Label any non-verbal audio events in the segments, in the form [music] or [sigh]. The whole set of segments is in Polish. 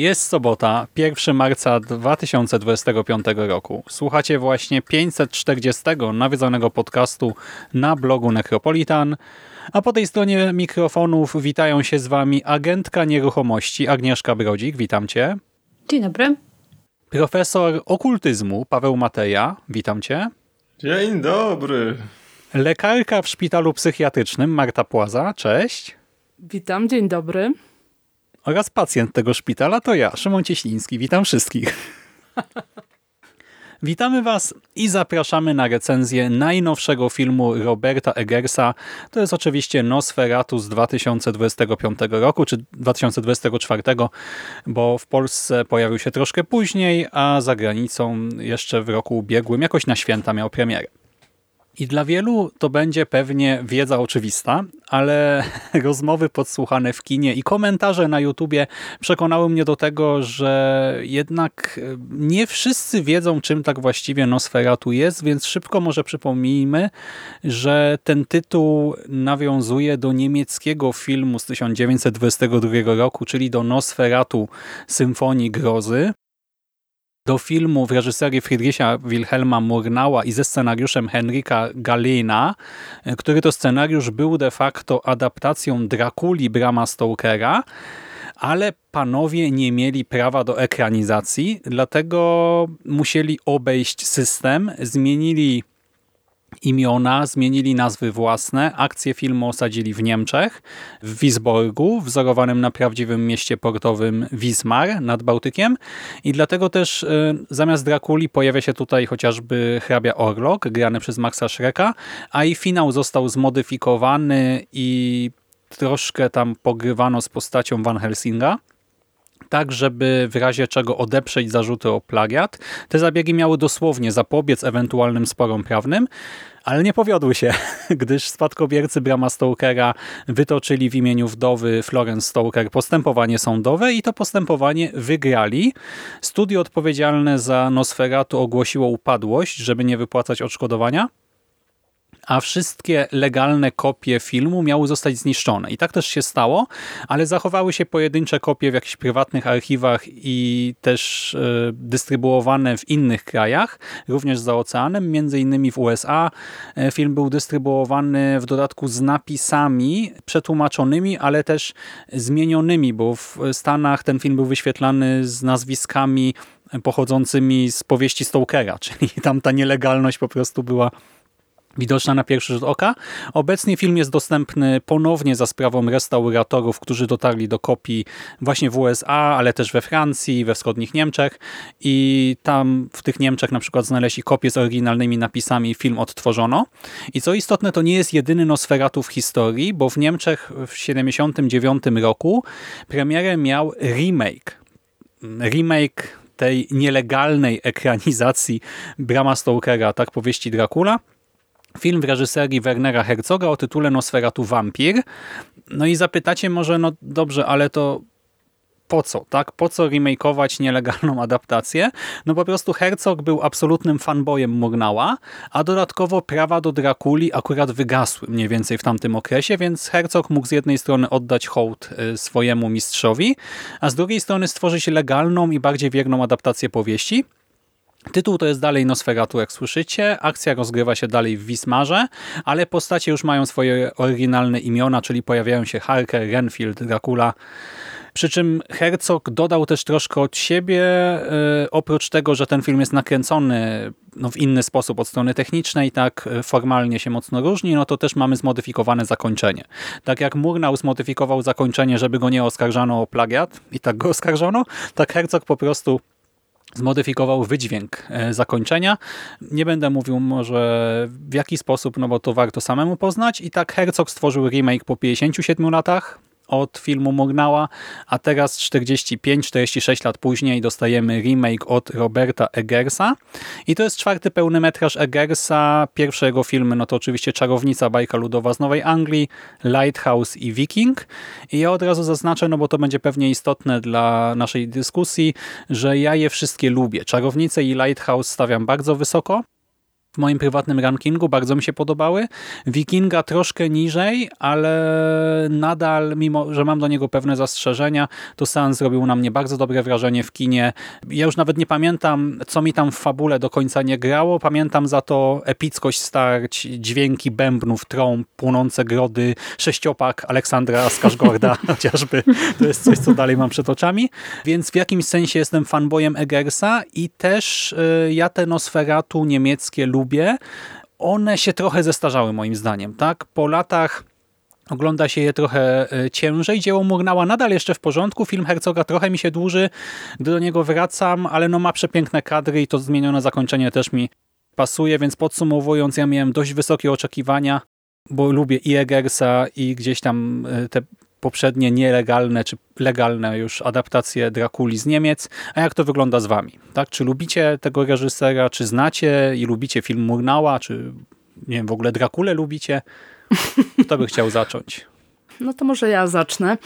Jest sobota, 1 marca 2025 roku. Słuchacie właśnie 540 nawiedzonego podcastu na blogu Necropolitan, a po tej stronie mikrofonów witają się z Wami agentka nieruchomości Agnieszka Brodzik, witam Cię. Dzień dobry. Profesor okultyzmu Paweł Mateja, witam Cię. Dzień dobry. Lekarka w szpitalu psychiatrycznym Marta Płaza, cześć. Witam, dzień dobry. Oraz pacjent tego szpitala to ja, Szymon Cieśliński. Witam wszystkich. [laughs] Witamy Was i zapraszamy na recenzję najnowszego filmu Roberta Eggersa. To jest oczywiście Nosferatu z 2025 roku, czy 2024, bo w Polsce pojawił się troszkę później, a za granicą jeszcze w roku ubiegłym, jakoś na święta miał premierę. I dla wielu to będzie pewnie wiedza oczywista, ale [laughs] rozmowy podsłuchane w kinie i komentarze na YouTubie przekonały mnie do tego, że jednak nie wszyscy wiedzą, czym tak właściwie Nosferatu jest, więc szybko może przypomnijmy, że ten tytuł nawiązuje do niemieckiego filmu z 1922 roku, czyli do Nosferatu Symfonii Grozy, do filmu w reżyserii Friedricha Wilhelma Murnała i ze scenariuszem Henryka Galena, który to scenariusz był de facto adaptacją Drakuli Brama Stokera, ale panowie nie mieli prawa do ekranizacji, dlatego musieli obejść system, zmienili imiona, zmienili nazwy własne, akcje filmu osadzili w Niemczech, w Wisborgu, wzorowanym na prawdziwym mieście portowym Wismar nad Bałtykiem. I dlatego też y, zamiast Drakuli pojawia się tutaj chociażby hrabia Orlok, grany przez Maxa Schreka, a i finał został zmodyfikowany i troszkę tam pogrywano z postacią Van Helsinga tak, żeby w razie czego odeprzeć zarzuty o plagiat. Te zabiegi miały dosłownie zapobiec ewentualnym sporom prawnym, ale nie powiodły się, [laughs] gdyż spadkobiercy Brama Stokera wytoczyli w imieniu wdowy Florence Stoker postępowanie sądowe i to postępowanie wygrali. Studio odpowiedzialne za Nosferatu ogłosiło upadłość, żeby nie wypłacać odszkodowania a wszystkie legalne kopie filmu miały zostać zniszczone. I tak też się stało, ale zachowały się pojedyncze kopie w jakichś prywatnych archiwach i też e, dystrybuowane w innych krajach, również za oceanem, między innymi w USA. E, film był dystrybuowany w dodatku z napisami przetłumaczonymi, ale też zmienionymi, bo w Stanach ten film był wyświetlany z nazwiskami pochodzącymi z powieści Stokera, [laughs] czyli tam ta nielegalność po prostu była widoczna na pierwszy rzut oka. Obecnie film jest dostępny ponownie za sprawą restauratorów, którzy dotarli do kopii właśnie w USA, ale też we Francji, we wschodnich Niemczech i tam w tych Niemczech na przykład znaleźli kopie z oryginalnymi napisami film odtworzono. I co istotne, to nie jest jedyny Nosferatu w historii, bo w Niemczech w 1979 roku premierę miał remake. Remake tej nielegalnej ekranizacji Brama Stokera, tak powieści Dracula, Film w reżyserii Wernera Herzoga o tytule Nosferatu Vampir. No i zapytacie może, no dobrze, ale to po co, tak? Po co remakeować nielegalną adaptację? No po prostu Herzog był absolutnym fanboyem Murnała, a dodatkowo prawa do Drakuli akurat wygasły mniej więcej w tamtym okresie, więc Herzog mógł z jednej strony oddać hołd y, swojemu mistrzowi, a z drugiej strony stworzyć legalną i bardziej wierną adaptację powieści, Tytuł to jest dalej Nosferatu, jak słyszycie. Akcja rozgrywa się dalej w Wismarze, ale postacie już mają swoje oryginalne imiona, czyli pojawiają się Harker, Renfield, Dracula. Przy czym Herzog dodał też troszkę od siebie, yy, oprócz tego, że ten film jest nakręcony no, w inny sposób od strony technicznej, tak formalnie się mocno różni, no to też mamy zmodyfikowane zakończenie. Tak jak Murnau zmodyfikował zakończenie, żeby go nie oskarżano o plagiat i tak go oskarżono, tak Herzog po prostu zmodyfikował wydźwięk e, zakończenia. Nie będę mówił może w jaki sposób, no bo to warto samemu poznać. I tak Herzog stworzył remake po 57 latach od filmu Mornała, a teraz 45-46 lat później dostajemy remake od Roberta Eggersa i to jest czwarty pełny metraż Eggersa. Pierwsze jego filmy no to oczywiście Czarownica, bajka ludowa z Nowej Anglii, Lighthouse i Viking. I ja od razu zaznaczę, no bo to będzie pewnie istotne dla naszej dyskusji, że ja je wszystkie lubię. Czarownicę i Lighthouse stawiam bardzo wysoko w moim prywatnym rankingu, bardzo mi się podobały. Wikinga troszkę niżej, ale nadal, mimo że mam do niego pewne zastrzeżenia, to seans zrobił na mnie bardzo dobre wrażenie w kinie. Ja już nawet nie pamiętam, co mi tam w fabule do końca nie grało. Pamiętam za to epickość starć, dźwięki bębnów, trąb, płonące grody, sześciopak Aleksandra Skarzgorda [laughs] chociażby. To jest coś, co dalej mam przed oczami. Więc w jakimś sensie jestem fanboyem Eggersa i też y, ja te Nosferatu niemieckie lubię lubię, one się trochę zestarzały moim zdaniem. tak? Po latach Ogląda się je trochę e, ciężej. Dzieło Murnała nadal jeszcze w porządku. Film Herzoga trochę mi się dłuży, gdy do niego wracam, ale no ma przepiękne kadry i to zmienione zakończenie też mi pasuje, więc podsumowując, ja miałem dość wysokie oczekiwania, bo lubię i Eggersa i gdzieś tam e, te poprzednie nielegalne czy legalne już adaptacje Drakuli z Niemiec. A jak to wygląda z wami? Tak? Czy lubicie tego reżysera, czy znacie i lubicie film Murnała, czy nie wiem, w ogóle Drakulę lubicie? Kto by chciał zacząć? [laughs] No to może ja zacznę.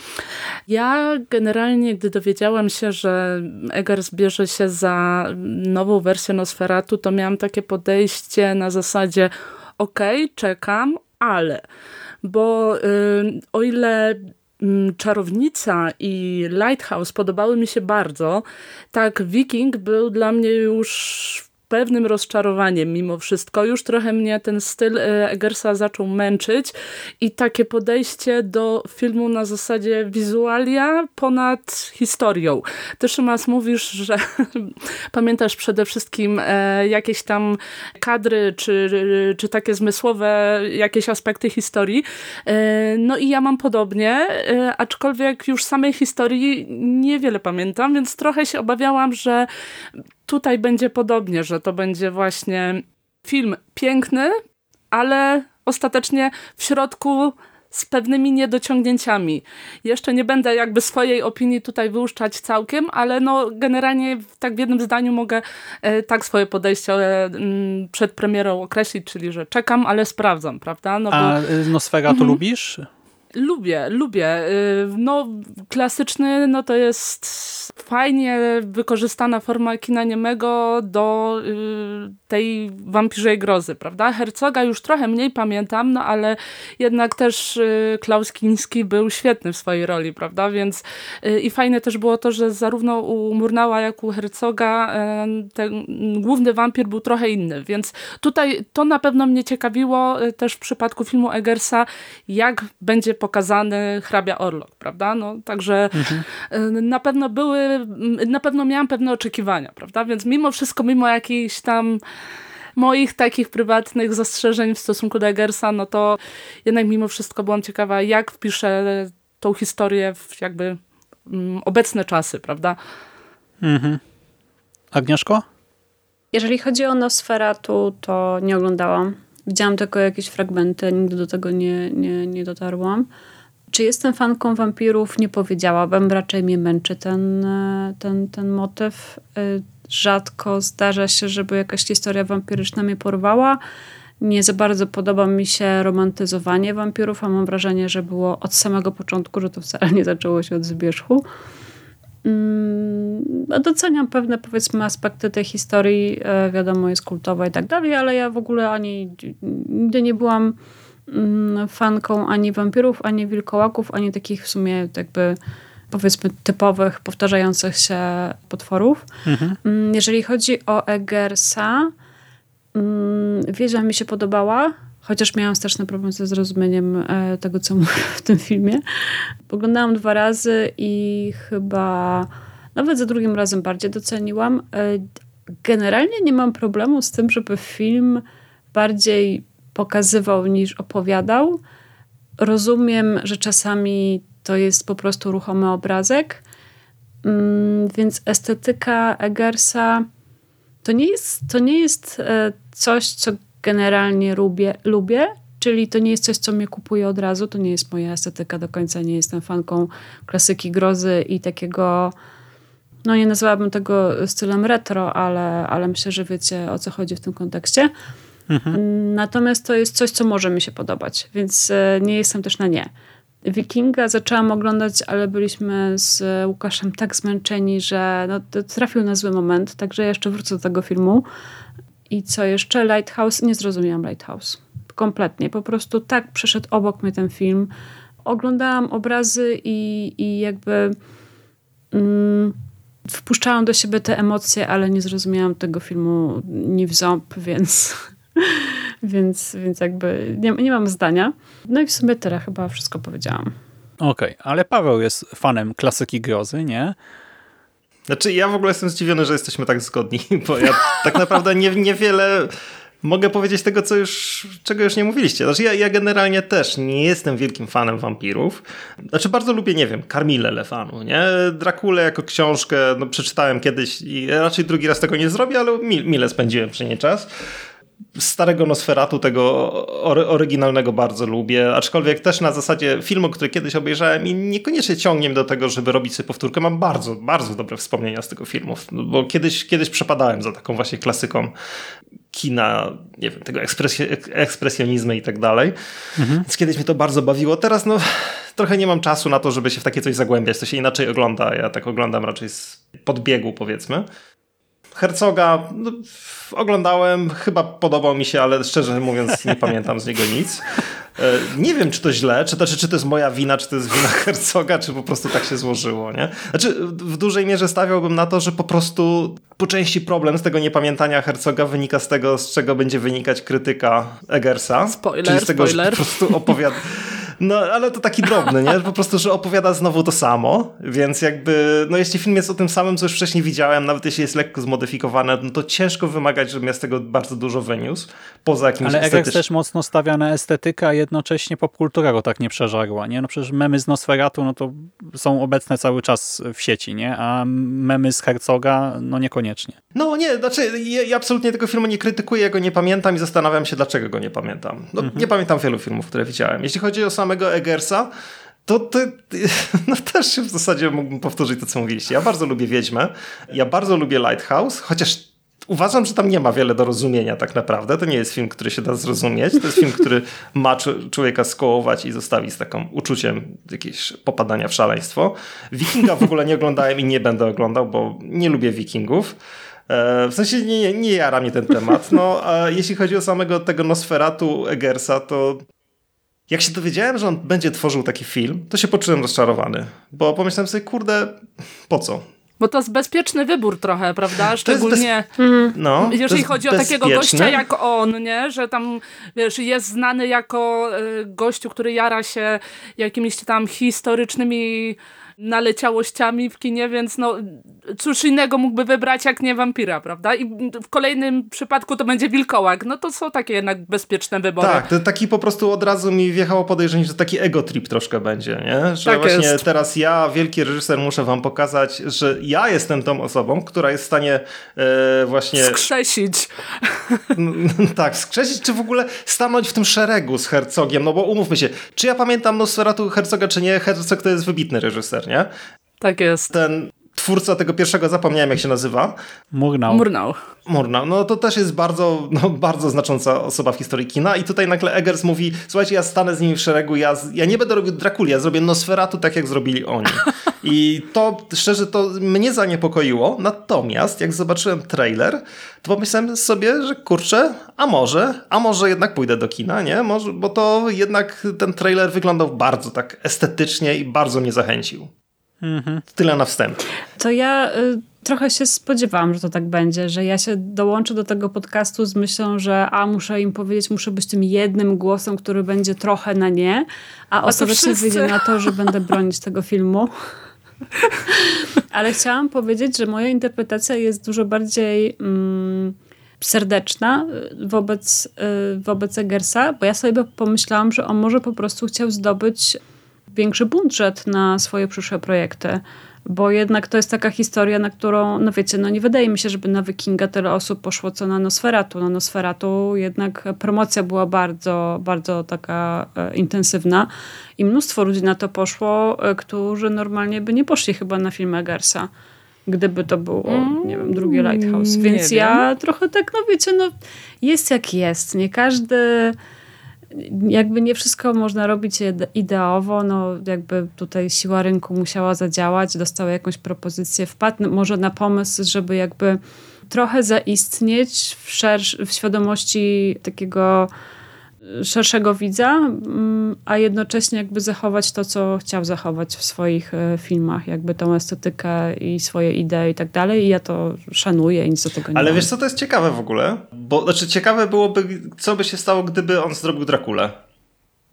Ja generalnie, gdy dowiedziałam się, że Eggers bierze się za nową wersję Nosferatu, to miałam takie podejście na zasadzie okej, okay, czekam, ale bo o ile Czarownica i Lighthouse podobały mi się bardzo, tak Viking był dla mnie już pewnym rozczarowaniem mimo wszystko. Już trochę mnie ten styl e, Eggersa zaczął męczyć i takie podejście do filmu na zasadzie wizualia ponad historią. Ty Szymas mówisz, że [laughs] pamiętasz przede wszystkim e, jakieś tam kadry, czy, czy takie zmysłowe jakieś aspekty historii. E, no i ja mam podobnie, aczkolwiek już samej historii niewiele pamiętam, więc trochę się obawiałam, że tutaj będzie podobnie, że to będzie właśnie film piękny, ale ostatecznie w środku z pewnymi niedociągnięciami. Jeszcze nie będę jakby swojej opinii tutaj wyłuszczać całkiem, ale no generalnie tak w jednym zdaniu mogę e, tak swoje podejście e, przed premierą określić, czyli że czekam, ale sprawdzam, prawda? No bo... A Nosfera to mhm. lubisz? Lubię, lubię. Y, no, klasyczny, no to jest fajnie wykorzystana forma kina niemego do y, tej wampirzej grozy, prawda? Hercoga już trochę mniej pamiętam, no ale jednak też y, Klaus Kiński był świetny w swojej roli, prawda? Więc i fajne też było to, że zarówno u Murnała, jak u Hercoga ten główny wampir był trochę inny, więc tutaj to na pewno mnie ciekawiło też w przypadku filmu Eggersa, jak będzie pokazany hrabia Orlok, prawda? No, także mhm. Y, na pewno były, na pewno miałam pewne oczekiwania, prawda? Więc mimo wszystko, mimo jakichś tam moich takich prywatnych zastrzeżeń w stosunku do Eggersa, no to jednak mimo wszystko byłam ciekawa, jak wpiszę tą historię w jakby mm, obecne czasy, prawda? Mhm. Agnieszko? Jeżeli chodzi o Nosferatu, to nie oglądałam. Widziałam tylko jakieś fragmenty, nigdy do tego nie, nie, nie dotarłam. Czy jestem fanką wampirów? Nie powiedziałabym. Raczej mnie męczy ten, ten, ten motyw. Y, rzadko zdarza się, żeby jakaś historia wampiryczna mnie porwała. Nie za bardzo podoba mi się romantyzowanie wampirów, a mam wrażenie, że było od samego początku, że to wcale nie zaczęło się od zbierzchu. Mm, doceniam pewne powiedzmy aspekty tej historii, e, wiadomo jest kultowa i tak dalej, ale ja w ogóle ani nigdy nie byłam mm, fanką ani wampirów, ani wilkołaków, ani takich w sumie jakby powiedzmy typowych, powtarzających się potworów. Mhm. Mm, jeżeli chodzi o Eggersa, wiedza mi się podobała, Chociaż miałam straszny problem ze zrozumieniem e, tego, co [laughs] mówię w tym filmie. Oglądałam dwa razy i chyba nawet za drugim razem bardziej doceniłam. E, generalnie nie mam problemu z tym, żeby film bardziej pokazywał niż opowiadał. Rozumiem, że czasami to jest po prostu ruchomy obrazek. Mm, więc estetyka Eggersa to nie jest, to nie jest e, coś, co generalnie lubię, lubię, czyli to nie jest coś, co mnie kupuje od razu, to nie jest moja estetyka do końca, nie jestem fanką klasyki grozy i takiego no nie nazwałabym tego stylem retro, ale, ale myślę, że wiecie o co chodzi w tym kontekście. Mhm. Natomiast to jest coś, co może mi się podobać, więc e, nie jestem też na nie. Wikinga zaczęłam oglądać, ale byliśmy z Łukaszem tak zmęczeni, że no, trafił na zły moment, także jeszcze wrócę do tego filmu. I co jeszcze? Lighthouse? Nie zrozumiałam Lighthouse. Kompletnie. Po prostu tak przeszedł obok mnie ten film. Oglądałam obrazy i, i jakby mm, wpuszczałam do siebie te emocje, ale nie zrozumiałam tego filmu ni w ząb, [laughs] więc więc, więc jakby nie, nie mam zdania. No i w sumie tyle, chyba wszystko powiedziałam. Okej, okay, ale Paweł jest fanem klasyki grozy, nie? Znaczy ja w ogóle jestem zdziwiony, że jesteśmy tak zgodni, [laughs] bo ja tak naprawdę nie, niewiele mogę powiedzieć tego, co już, czego już nie mówiliście. Znaczy ja, ja generalnie też nie jestem wielkim fanem wampirów. Znaczy bardzo lubię, nie wiem, Carmille Lefanu, nie? Drakulę jako książkę, no przeczytałem kiedyś i raczej drugi raz tego nie zrobię, ale mile spędziłem przy niej czas starego Nosferatu, tego oryginalnego bardzo lubię, aczkolwiek też na zasadzie filmu, który kiedyś obejrzałem i niekoniecznie ciągnie do tego, żeby robić sobie powtórkę. Mam bardzo, bardzo dobre wspomnienia z tego filmu, bo kiedyś, kiedyś przepadałem za taką właśnie klasyką kina, nie wiem, tego ekspresjonizmu i tak dalej. Mhm. Więc kiedyś mnie to bardzo bawiło. Teraz no trochę nie mam czasu na to, żeby się w takie coś zagłębiać. To się inaczej ogląda. Ja tak oglądam raczej z podbiegu, powiedzmy. Hercoga no, oglądałem, chyba podobał mi się, ale szczerze mówiąc nie [laughs] pamiętam z niego nic. E, nie wiem, czy to źle, czy to, czy, czy to jest moja wina, czy to jest wina [laughs] Hercoga, czy po prostu tak się złożyło. Nie? Znaczy, w dużej mierze stawiałbym na to, że po prostu po części problem z tego niepamiętania Hercoga wynika z tego, z czego będzie wynikać krytyka Eggersa. Spoiler, czyli z tego, spoiler. Że po prostu opowiada. [laughs] No, ale to taki drobny, nie? Po prostu, że opowiada znowu to samo, więc jakby, no jeśli film jest o tym samym, co już wcześniej widziałem, nawet jeśli jest lekko zmodyfikowane, no to ciężko wymagać, żebym ja z tego bardzo dużo wyniósł, poza jakimś Ale Egex też mocno stawia na estetykę, a jednocześnie popkultura go tak nie przeżarła, nie? No przecież memy z Nosferatu, no to są obecne cały czas w sieci, nie? A memy z Herzoga, no niekoniecznie. No nie, znaczy ja, ja absolutnie tego filmu nie krytykuję, ja go nie pamiętam i zastanawiam się, dlaczego go nie pamiętam. No, mhm. Nie pamiętam wielu filmów, które widziałem. Jeśli chodzi o samego Eggersa, to, to [laughs] no też w zasadzie mógłbym powtórzyć to, co mówiliście. Ja bardzo lubię Wiedźmę, ja bardzo lubię Lighthouse, chociaż uważam, że tam nie ma wiele do rozumienia tak naprawdę. To nie jest film, który się da zrozumieć. To jest film, który ma człowieka skołować i zostawi z takim uczuciem jakiegoś popadania w szaleństwo. Wikinga w ogóle nie oglądałem i nie będę oglądał, bo nie lubię wikingów. E, w sensie nie, nie jara mnie ten temat. No, a jeśli chodzi o samego tego Nosferatu Eggersa, to jak się dowiedziałem, że on będzie tworzył taki film, to się poczułem rozczarowany. Bo pomyślałem sobie, kurde, po co? Bo to jest bezpieczny wybór trochę, prawda? Szczególnie bez... no, jeżeli chodzi o takiego gościa jak on, nie? Że tam, wiesz, jest znany jako y, gościu, który jara się jakimiś tam historycznymi naleciałościami w kinie, więc no cóż innego mógłby wybrać jak nie wampira, prawda? I w kolejnym przypadku to będzie wilkołak. No to są takie jednak bezpieczne wybory. Tak, to taki po prostu od razu mi wjechało podejrzenie, że taki ego trip troszkę będzie, nie? Że tak właśnie jest. teraz ja, wielki reżyser, muszę wam pokazać, że ja jestem tą osobą, która jest w stanie e, właśnie... Skrzesić. [laughs] tak, skrzesić, czy w ogóle stanąć w tym szeregu z Herzogiem, no bo umówmy się, czy ja pamiętam Nosferatu Herzoga, czy nie? Herzog to jest wybitny reżyser, nie? Tak jest. Ten twórca tego pierwszego, zapomniałem jak się nazywa. Murnau. Murnau. Murnau. No to też jest bardzo, no, bardzo znacząca osoba w historii kina i tutaj nagle Eggers mówi, słuchajcie, ja stanę z nimi w szeregu, ja, ja nie będę robił Drakuli, ja zrobię Nosferatu tak jak zrobili oni. [laughs] I to, szczerze, to mnie zaniepokoiło, natomiast jak zobaczyłem trailer, to pomyślałem sobie, że kurczę, a może, a może jednak pójdę do kina, nie? Może, bo to jednak ten trailer wyglądał bardzo tak estetycznie i bardzo mnie zachęcił. Mhm. Tyle na wstęp. To ja y, trochę się spodziewałam, że to tak będzie, że ja się dołączę do tego podcastu z myślą, że a muszę im powiedzieć, muszę być tym jednym głosem, który będzie trochę na nie, a, a ostatecznie wyjdzie na to, że będę bronić tego filmu. Ale chciałam powiedzieć, że moja interpretacja jest dużo bardziej mm, serdeczna y, wobec, y, wobec Eggersa, bo ja sobie pomyślałam, że on może po prostu chciał zdobyć większy budżet na swoje przyszłe projekty. bo jednak to jest taka historia, na którą, no wiecie, no nie wydaje mi się, żeby na Wikinga tyle osób poszło co na Nosferatu. Na Nosferatu jednak promocja była bardzo, bardzo taka e, intensywna i mnóstwo ludzi na to poszło, e, którzy normalnie by nie poszli chyba na film Eggersa gdyby to było, mm, nie wiem, drugie Lighthouse. Więc ja trochę tak, no wiecie, no jest jak jest. Nie każdy jakby nie wszystko można robić ideowo, no jakby tutaj siła rynku musiała zadziałać, dostał jakąś propozycję, wpadł może na pomysł, żeby jakby trochę zaistnieć w, szersz- w świadomości takiego szerszego widza, mm, a jednocześnie jakby zachować to, co chciał zachować w swoich e, filmach, jakby tą estetykę i swoje idee i tak dalej. I ja to szanuję i nic do tego nie Ale mam. wiesz co, to jest ciekawe w ogóle? Bo znaczy ciekawe byłoby, co by się stało, gdyby on zrobił Drakulę.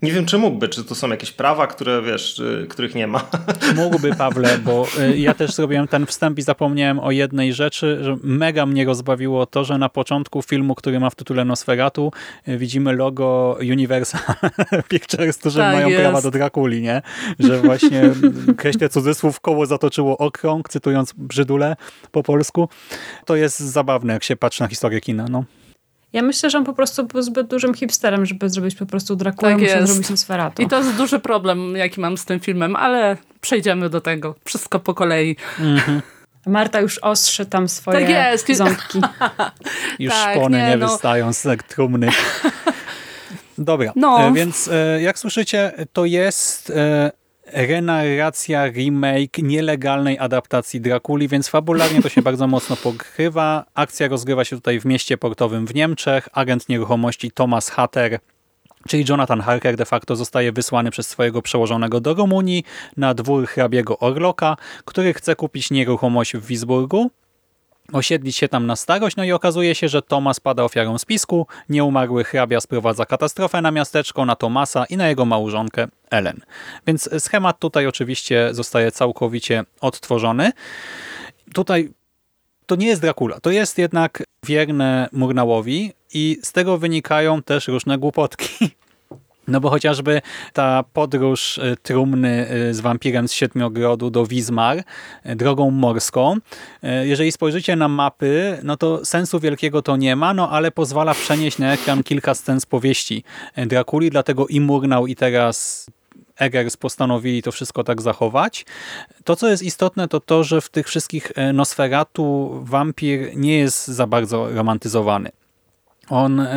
Nie wiem, czy mógłby, czy to są jakieś prawa, które wiesz, których nie ma. [laughs] Mógłby, Pawle, bo y, ja też zrobiłem ten wstęp i zapomniałem o jednej rzeczy, że mega mnie rozbawiło to, że na początku filmu, który ma w tytule Nosferatu, y, widzimy logo Universal [laughs] Pictures, którzy tak mają jest. prawa do Drakuli, nie? Że właśnie kreślę cudzysłów, koło zatoczyło okrąg, cytując Brzydule po polsku. To jest zabawne, jak się patrzy na historię kina, no. Ja myślę, że on po prostu był zbyt dużym hipsterem, żeby zrobić po prostu Drakulę, tak musiał zrobić Nosferatu. I to jest duży problem, jaki mam z tym filmem, ale przejdziemy do tego. Wszystko po kolei. Mhm. Marta już ostrzy tam swoje tak jest. ząbki. [laughs] już tak, szpony nie, nie no. wystają z trumny. [laughs] Dobra, no. E, więc e, jak słyszycie, to jest e, renarracja, remake nielegalnej adaptacji Drakuli, więc fabularnie to się [laughs] bardzo mocno pokrywa. Akcja rozgrywa się tutaj w mieście portowym w Niemczech. Agent nieruchomości Thomas Hatter Czyli Jonathan Harker de facto zostaje wysłany przez swojego przełożonego do Rumunii na dwór hrabiego Orloka, który chce kupić nieruchomość w Wisburgu osiedlić się tam na starość, no i okazuje się, że Tomas pada ofiarą spisku, nieumarły hrabia sprowadza katastrofę na miasteczko, na Tomasa i na jego małżonkę Ellen. Więc schemat tutaj oczywiście zostaje całkowicie odtworzony. Tutaj to nie jest Dracula, to jest jednak wierne Murnałowi i z tego wynikają też różne głupotki. [laughs] No bo chociażby ta podróż y, trumny y, z wampirem z Siedmiogrodu do Wizmar y, drogą morską, jeżeli spojrzycie na mapy, no to sensu wielkiego to nie ma, no ale pozwala przenieść na ekran kilka scen z powieści Drakuli, dlatego i Murnau i teraz Eggers postanowili to wszystko tak zachować. To, co jest istotne, to to, że w tych wszystkich Nosferatu wampir nie jest za bardzo romantyzowany. On, e,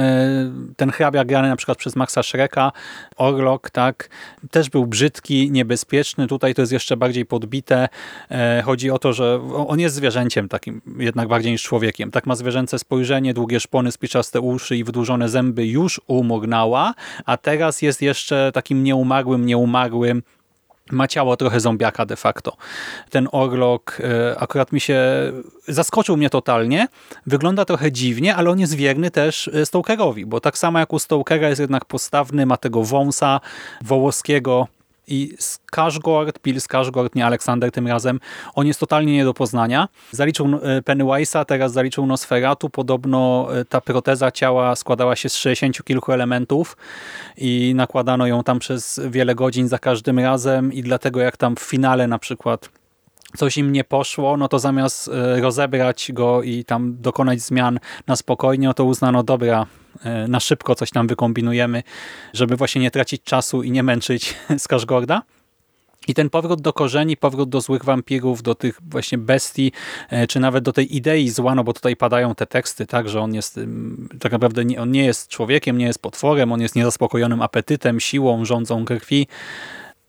ten hrabia grany na przykład przez Maxa Shreka, Orlok, tak, też był brzydki, niebezpieczny. Tutaj to jest jeszcze bardziej podbite. E, chodzi o to, że on jest zwierzęciem takim, jednak bardziej niż człowiekiem. Tak ma zwierzęce spojrzenie, długie szpony, spiczaste uszy i wydłużone zęby już umurnała, a teraz jest jeszcze takim nieumarłym, nieumarłym ma ciało trochę zombiaka de facto. Ten Orlok e, akurat mi się zaskoczył mnie totalnie. Wygląda trochę dziwnie, ale on jest wierny też e, Stokerowi, bo tak samo jak u Stokera jest jednak postawny, ma tego wąsa wołoskiego i Skarsgård, Bill Skarsgård, nie Aleksander tym razem, on jest totalnie nie do poznania. Zaliczył e, Pennywise'a, teraz zaliczył Nosferatu. Podobno e, ta proteza ciała składała się z 60 kilku elementów i nakładano ją tam przez wiele godzin za każdym razem i dlatego jak tam w finale na przykład coś im nie poszło, no to zamiast e, rozebrać go i tam dokonać zmian na spokojnie, no to uznano, dobra, na szybko coś tam wykombinujemy, żeby właśnie nie tracić czasu i nie męczyć [laughs] Skarsgårda. I ten powrót do korzeni, powrót do złych wampirów, do tych właśnie bestii, e, czy nawet do tej idei zła, no bo tutaj padają te teksty, tak, że on jest tak naprawdę nie, on nie jest człowiekiem, nie jest potworem, on jest niezaspokojonym apetytem, siłą, rządzą krwi,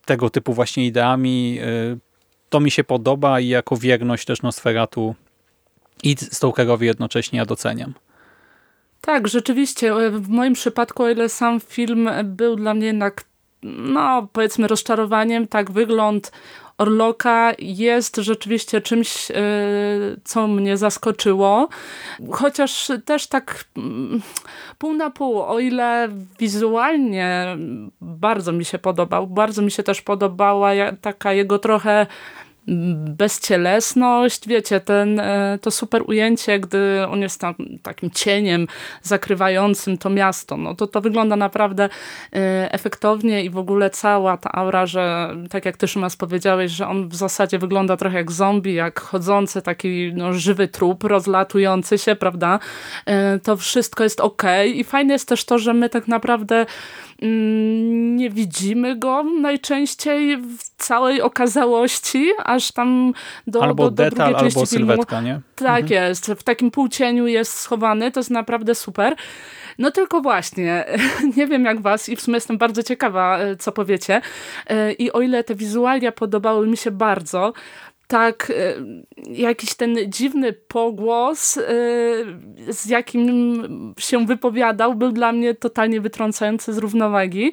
tego typu właśnie ideami to mi się podoba i jako wierność też Nosferatu i Stokerowi jednocześnie ja doceniam. Tak, rzeczywiście. W moim przypadku, o ile sam film był dla mnie jednak, no powiedzmy rozczarowaniem, tak wygląd Orloka jest rzeczywiście czymś, e, co mnie zaskoczyło. Chociaż też tak mm, pół na pół, o ile wizualnie bardzo mi się podobał, bardzo mi się też podobała taka jego trochę bezcielesność, wiecie, ten, e, to super ujęcie, gdy on jest tam takim cieniem zakrywającym to miasto, no to to wygląda naprawdę e, efektownie i w ogóle cała ta aura, że tak jak ty Szymas powiedziałeś, że on w zasadzie wygląda trochę jak zombie, jak chodzący taki no, żywy trup, rozlatujący się, prawda, e, to wszystko jest ok i fajne jest też to, że my tak naprawdę nie widzimy go najczęściej w całej okazałości, aż tam do, albo do, do detal, drugiej części albo filmu. sylwetka, nie? Tak mhm. jest, w takim półcieniu jest schowany, to jest naprawdę super. No tylko właśnie, [laughs] nie wiem jak was i w sumie jestem bardzo ciekawa, e, co powiecie. E, I o ile te wizualia podobały mi się bardzo, tak e, jakiś ten dziwny pogłos, z jakim się wypowiadał, był dla mnie totalnie wytrącający z równowagi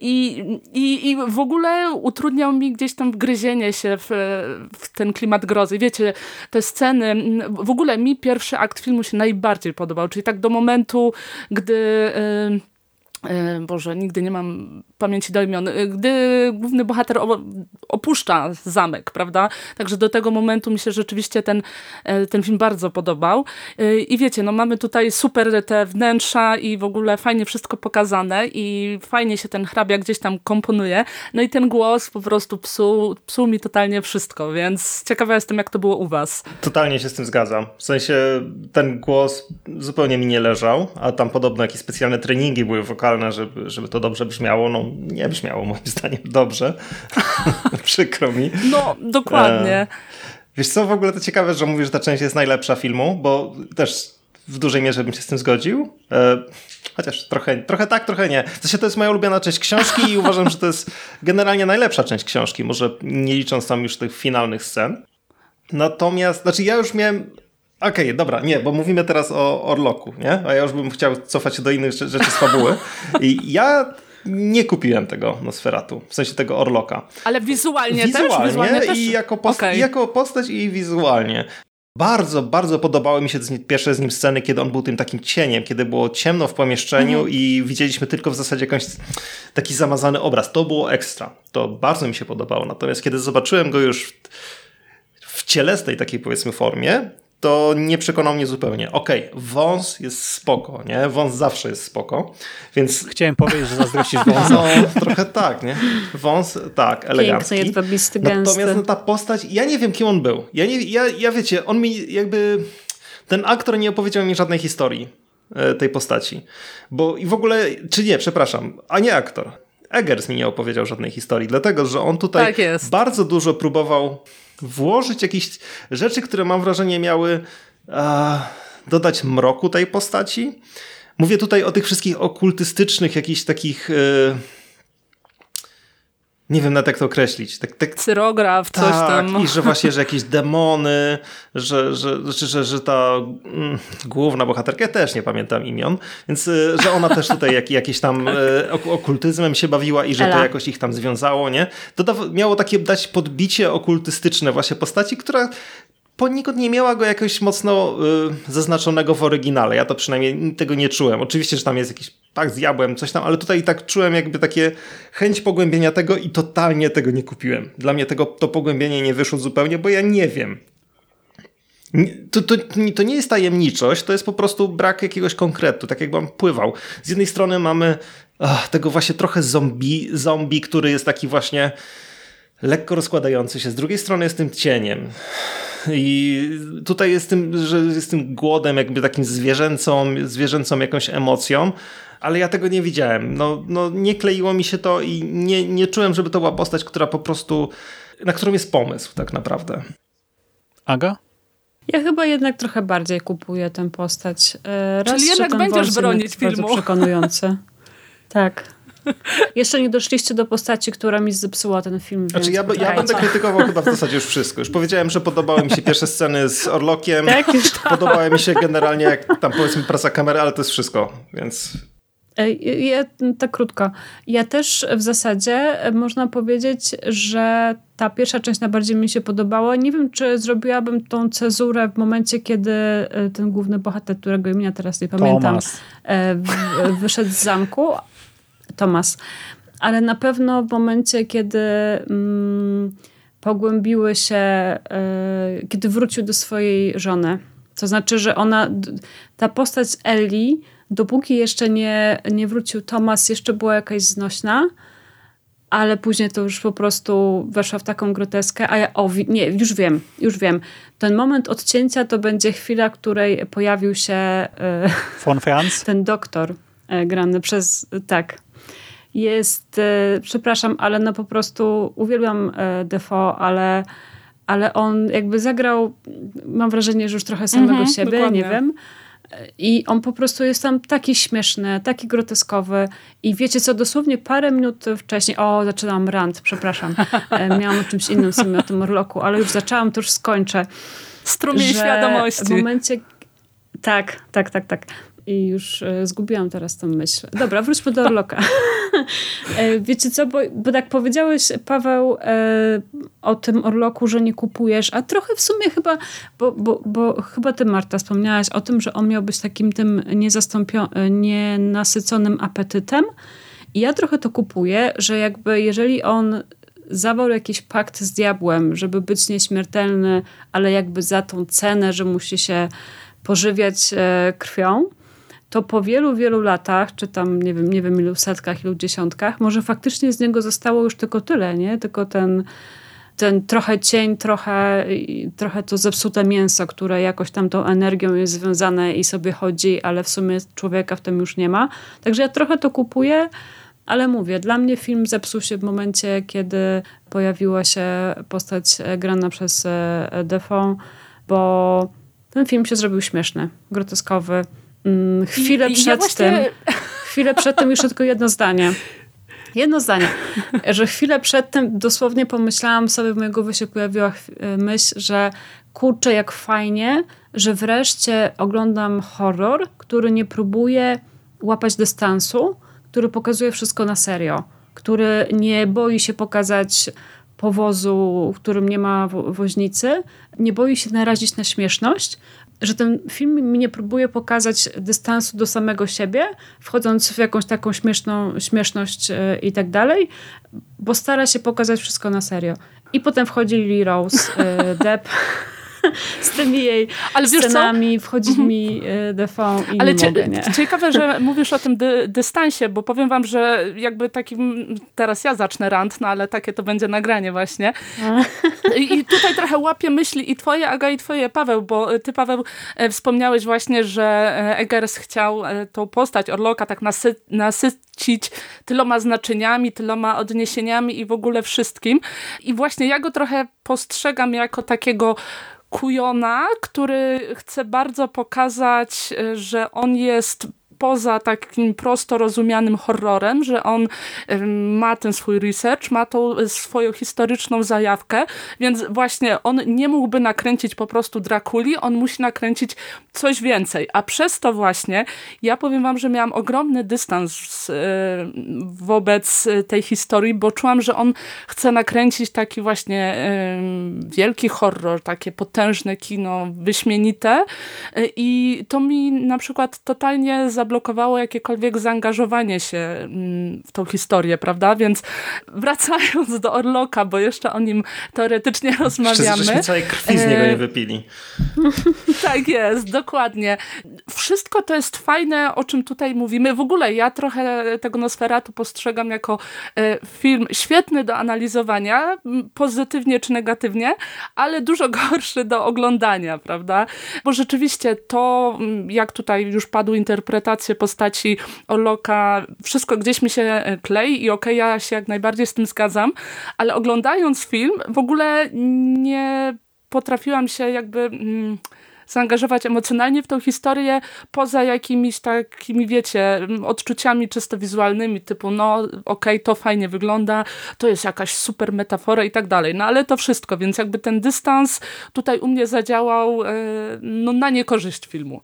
i, i, i w ogóle utrudniał mi gdzieś tam wgryzienie się w, w ten klimat grozy. Wiecie, te sceny, w ogóle mi pierwszy akt filmu się najbardziej podobał, czyli tak do momentu, gdy Boże, nigdy nie mam pamięci do imion, y, gdy główny bohater opuszcza zamek, prawda? Także do tego momentu mi się rzeczywiście ten, e, ten film bardzo podobał. I wiecie, no mamy tutaj super te wnętrza i w ogóle fajnie wszystko pokazane i fajnie się ten hrabia gdzieś tam komponuje. No i ten głos po prostu psuł, psuł mi totalnie wszystko, więc ciekawa jestem, jak to było u was. Totalnie się z tym zgadzam. W sensie ten głos zupełnie mi nie leżał, a tam podobno jakieś specjalne treningi były wokalne, żeby, żeby to dobrze brzmiało. No nie brzmiało moim [laughs] zdaniem dobrze. [laughs] Przykro mi. No, dokładnie. E, wiesz co, w ogóle to ciekawe, że mówisz, że ta część jest najlepsza filmu, bo też w dużej mierze bym się z tym zgodził. E, chociaż trochę, trochę tak, trochę nie. W sensie to jest moja ulubiona część książki i uważam, że to jest generalnie najlepsza część książki, może nie licząc tam już tych finalnych scen. Natomiast, znaczy ja już miałem Okej, okay, dobra, nie, bo mówimy teraz o Orloku, nie? A ja już bym chciał cofać się do innych rzeczy z fabuły. [laughs] I ja nie kupiłem tego Nosferatu, w sensie tego Orloka. Ale wizualnie, wizualnie też? Wizualnie i też? Jako, post okay. jako postać i wizualnie. Bardzo, bardzo podobały mi się pierwsze z nim sceny, kiedy on był tym takim cieniem, kiedy było ciemno w pomieszczeniu mhm. i widzieliśmy tylko w zasadzie jakiś taki zamazany obraz. To było ekstra. To bardzo mi się podobało. Natomiast kiedy zobaczyłem go już w cielesnej takiej powiedzmy formie, to nie przekonał mnie zupełnie. Okej, okay, wąs jest spoko, nie? Wąs zawsze jest spoko, więc... Chciałem powiedzieć, że zazdrościsz wąsa. [laughs] No, trochę tak, nie? Wąs, tak, elegancki. Piękny, jedwabisty, gęsty. Natomiast no, ta postać, ja nie wiem, kim on był. Ja, nie, ja, ja wiecie, on mi jakby... Ten aktor nie opowiedział mi żadnej historii e, tej postaci. Bo i w ogóle, czy nie, przepraszam, a nie aktor. Eggers mi nie opowiedział żadnej historii, dlatego, że on tutaj tak bardzo dużo próbował włożyć jakieś rzeczy, które mam wrażenie miały a, dodać mroku tej postaci. Mówię tutaj o tych wszystkich okultystycznych, jakichś takich. Yy, nie wiem nawet jak to określić. Tak, tak, Cyrograf, tak, coś tam. i że właśnie, że jakieś [laughs] demony, że, że, że, że, że ta mm, główna bohaterka, ja też nie pamiętam imion, więc y, że ona też tutaj jak, jakieś tam y, okultyzmem się bawiła i że Ela. to jakoś ich tam związało, nie? To miało takie dać podbicie okultystyczne właśnie postaci, która poniekąd nie miała go jakoś mocno y, zaznaczonego w oryginale. Ja to przynajmniej tego nie czułem. Oczywiście, że tam jest jakiś tak z diabłem, coś tam, ale tutaj tak czułem jakby takie chęć pogłębienia tego i totalnie tego nie kupiłem. Dla mnie tego to pogłębienie nie wyszło zupełnie, bo ja nie wiem. To, to, to nie jest tajemniczość, to jest po prostu brak jakiegoś konkretu, tak jakbym pływał. Z jednej strony mamy ach, tego właśnie trochę zombie, zombie, który jest taki właśnie lekko rozkładający się. Z drugiej strony jest tym cieniem. I tutaj jest tym, że jest tym głodem, jakby takim zwierzęcą, zwierzęcą jakąś emocją, ale ja tego nie widziałem. No, no nie kleiło mi się to i nie, nie czułem, żeby to była postać, która po prostu, na którą jest pomysł tak naprawdę. Aga? Ja chyba jednak trochę bardziej kupuję tę postać. E, raz, Czyli jednak będziesz bronić filmu. Bardzo przekonujący. [laughs] tak. [laughs] Jeszcze nie doszliście do postaci, która mi zepsuła ten film. Znaczy ja, ja będę krytykował chyba w zasadzie już wszystko. Już powiedziałem, że podobały mi się pierwsze sceny z Orlokiem. [laughs] Tak, podobały mi się generalnie jak tam powiedzmy praca kamery, ale to jest wszystko, więc... Ja, tak krótko. Ja też w zasadzie można powiedzieć, że ta pierwsza część najbardziej mi się podobała. Nie wiem, czy zrobiłabym tą cezurę w momencie, kiedy e, ten główny bohater, którego imienia teraz nie pamiętam, Thomas. E, wyszedł z zamku, Tomas. Ale na pewno w momencie, kiedy mm, pogłębiły się, e, kiedy wrócił do swojej żony. To znaczy, że ona, ta postać Ellie, dopóki jeszcze nie, nie wrócił Thomas, jeszcze była jakaś znośna, ale później to już po prostu weszła w taką groteskę, a ja, o, nie, już wiem, już wiem. Ten moment odcięcia to będzie chwila, w której pojawił się e, Von Franz? ten doktor e, grany przez, tak, jest, e, przepraszam, ale no po prostu uwielbiam e, Defoe, ale, ale on jakby zagrał, mam wrażenie, że już trochę samego Mhm, siebie, dokładnie. nie wiem. I on po prostu jest tam taki śmieszny, taki groteskowy. I wiecie co, dosłownie parę minut wcześniej, o, zaczynam rant, przepraszam. E, Miałam o czymś innym w sumie, o tym Orloku, ale już zaczęłam, to już skończę. Strumień świadomości. W momencie. Tak, tak, tak, tak. I już e, zgubiłam teraz tę myśl. Dobra, wróćmy do Orloka. [laughs] E, Wiecie co, bo, bo tak powiedziałeś, Paweł, e, o tym Orloku, że nie kupujesz, a trochę w sumie chyba, bo, bo, bo chyba ty, Marta, wspomniałaś o tym, że on miał być takim tym nienasyconym apetytem. I ja trochę to kupuję, że jakby jeżeli on zawarł jakiś pakt z diabłem, żeby być nieśmiertelny, ale jakby za tą cenę, że musi się pożywiać krwią, to po wielu, wielu latach, czy tam nie wiem, nie wiem ilu setkach, ilu dziesiątkach, może faktycznie z niego zostało już tylko tyle, nie? Tylko ten, ten trochę cień, trochę, trochę to zepsute mięso, które jakoś tam tą energią jest związane i sobie chodzi, ale w sumie człowieka w tym już nie ma. Także ja trochę to kupuję, ale mówię, dla mnie film zepsuł się w momencie, kiedy pojawiła się postać e, grana przez e, Defoe, bo ten film się zrobił śmieszny, groteskowy. Mm, Chwilę I- przed ja właśnie- tym, chwilę przed tym jeszcze tylko jedno zdanie. Jedno zdanie, że chwilę przed tym dosłownie pomyślałam sobie, w mojej głowie się pojawiła myśl, że kurczę, jak fajnie, że wreszcie oglądam horror, który nie próbuje łapać dystansu, który pokazuje wszystko na serio, który nie boi się pokazać powozu, w którym nie ma wo- woźnicy, nie boi się narazić na śmieszność, że ten film mi nie próbuje pokazać dystansu do samego siebie, wchodząc w jakąś taką śmieszną, śmieszność e, i tak dalej, bo stara się pokazać wszystko na serio. I potem wchodzi Lily Rose, e, Depp [laughs] z tymi jej Ale scenami, wchodzi mi e, Defoe i Ale nie mogę, nie. ciekawe, że [laughs] mówisz o tym dy, dystansie, bo powiem wam, że jakby takim, teraz ja zacznę rant, no ale takie to będzie nagranie właśnie. I, tutaj trochę łapię myśli i twoje, Aga, i twoje, Paweł, bo ty, Paweł, e, wspomniałeś właśnie, że e, Eggers chciał e, tą postać Orloka tak nasy, nasycić tyloma znaczeniami, tyloma odniesieniami i w ogóle wszystkim. I właśnie ja go trochę postrzegam jako takiego kujona, który chce bardzo pokazać, e, że on jest poza takim prosto rozumianym horrorem, że on ma ten swój research, ma tą swoją historyczną zajawkę, więc właśnie on nie mógłby nakręcić po prostu Drakuli, on musi nakręcić coś więcej, a przez to właśnie ja powiem wam, że miałam ogromny dystans e, wobec tej historii, bo czułam, że on chce nakręcić taki właśnie wielki horror, takie potężne kino, wyśmienite. E, i to mi na przykład totalnie zablokowało jakiekolwiek zaangażowanie się mm, w tą historię, prawda? Więc wracając do Orloka, bo jeszcze o nim teoretycznie Jeszcze rozmawiamy. żeśmy całej krwi z niego E, nie wypili. [laughs] Tak jest, dokładnie. Wszystko to jest fajne, o czym tutaj mówimy. W ogóle ja trochę tego Nosferatu postrzegam jako e, film świetny do analizowania, pozytywnie czy negatywnie, ale dużo [laughs] gorszy do oglądania, prawda? Bo rzeczywiście to, jak tutaj już padły postaci Orloka, wszystko gdzieś mi się e, klei i okej, ja się jak najbardziej z tym zgadzam, ale oglądając film w ogóle nie potrafiłam się jakby... Mm, zaangażować emocjonalnie w tą historię, poza jakimiś takimi, wiecie, odczuciami czysto wizualnymi, typu no okej, to fajnie wygląda, to jest jakaś super metafora i tak dalej. No ale to wszystko, więc jakby ten dystans tutaj u mnie zadziałał e, no, na niekorzyść filmu.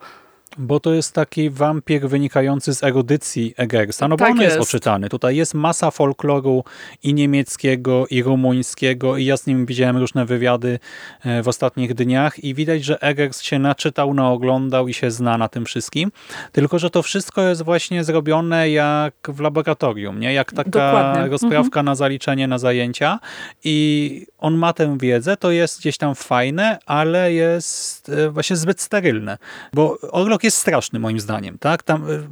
Bo to jest taki wampir wynikający z erudycji Eggersa, no bo Tak on jest. jest. oczytany. Tutaj jest masa folkloru i niemieckiego, i rumuńskiego i ja z nim widziałem różne wywiady e, w ostatnich dniach i widać, że Eggers się naczytał, naoglądał i się zna na tym wszystkim. Tylko, że to wszystko jest właśnie zrobione jak w laboratorium, nie? Jak taka Dokładnie. rozprawka na zaliczenie na zajęcia i on ma tę wiedzę, to jest gdzieś tam fajne, ale jest e, właśnie zbyt sterylne. Bo Orlok jest straszny moim zdaniem. tak? Tam e,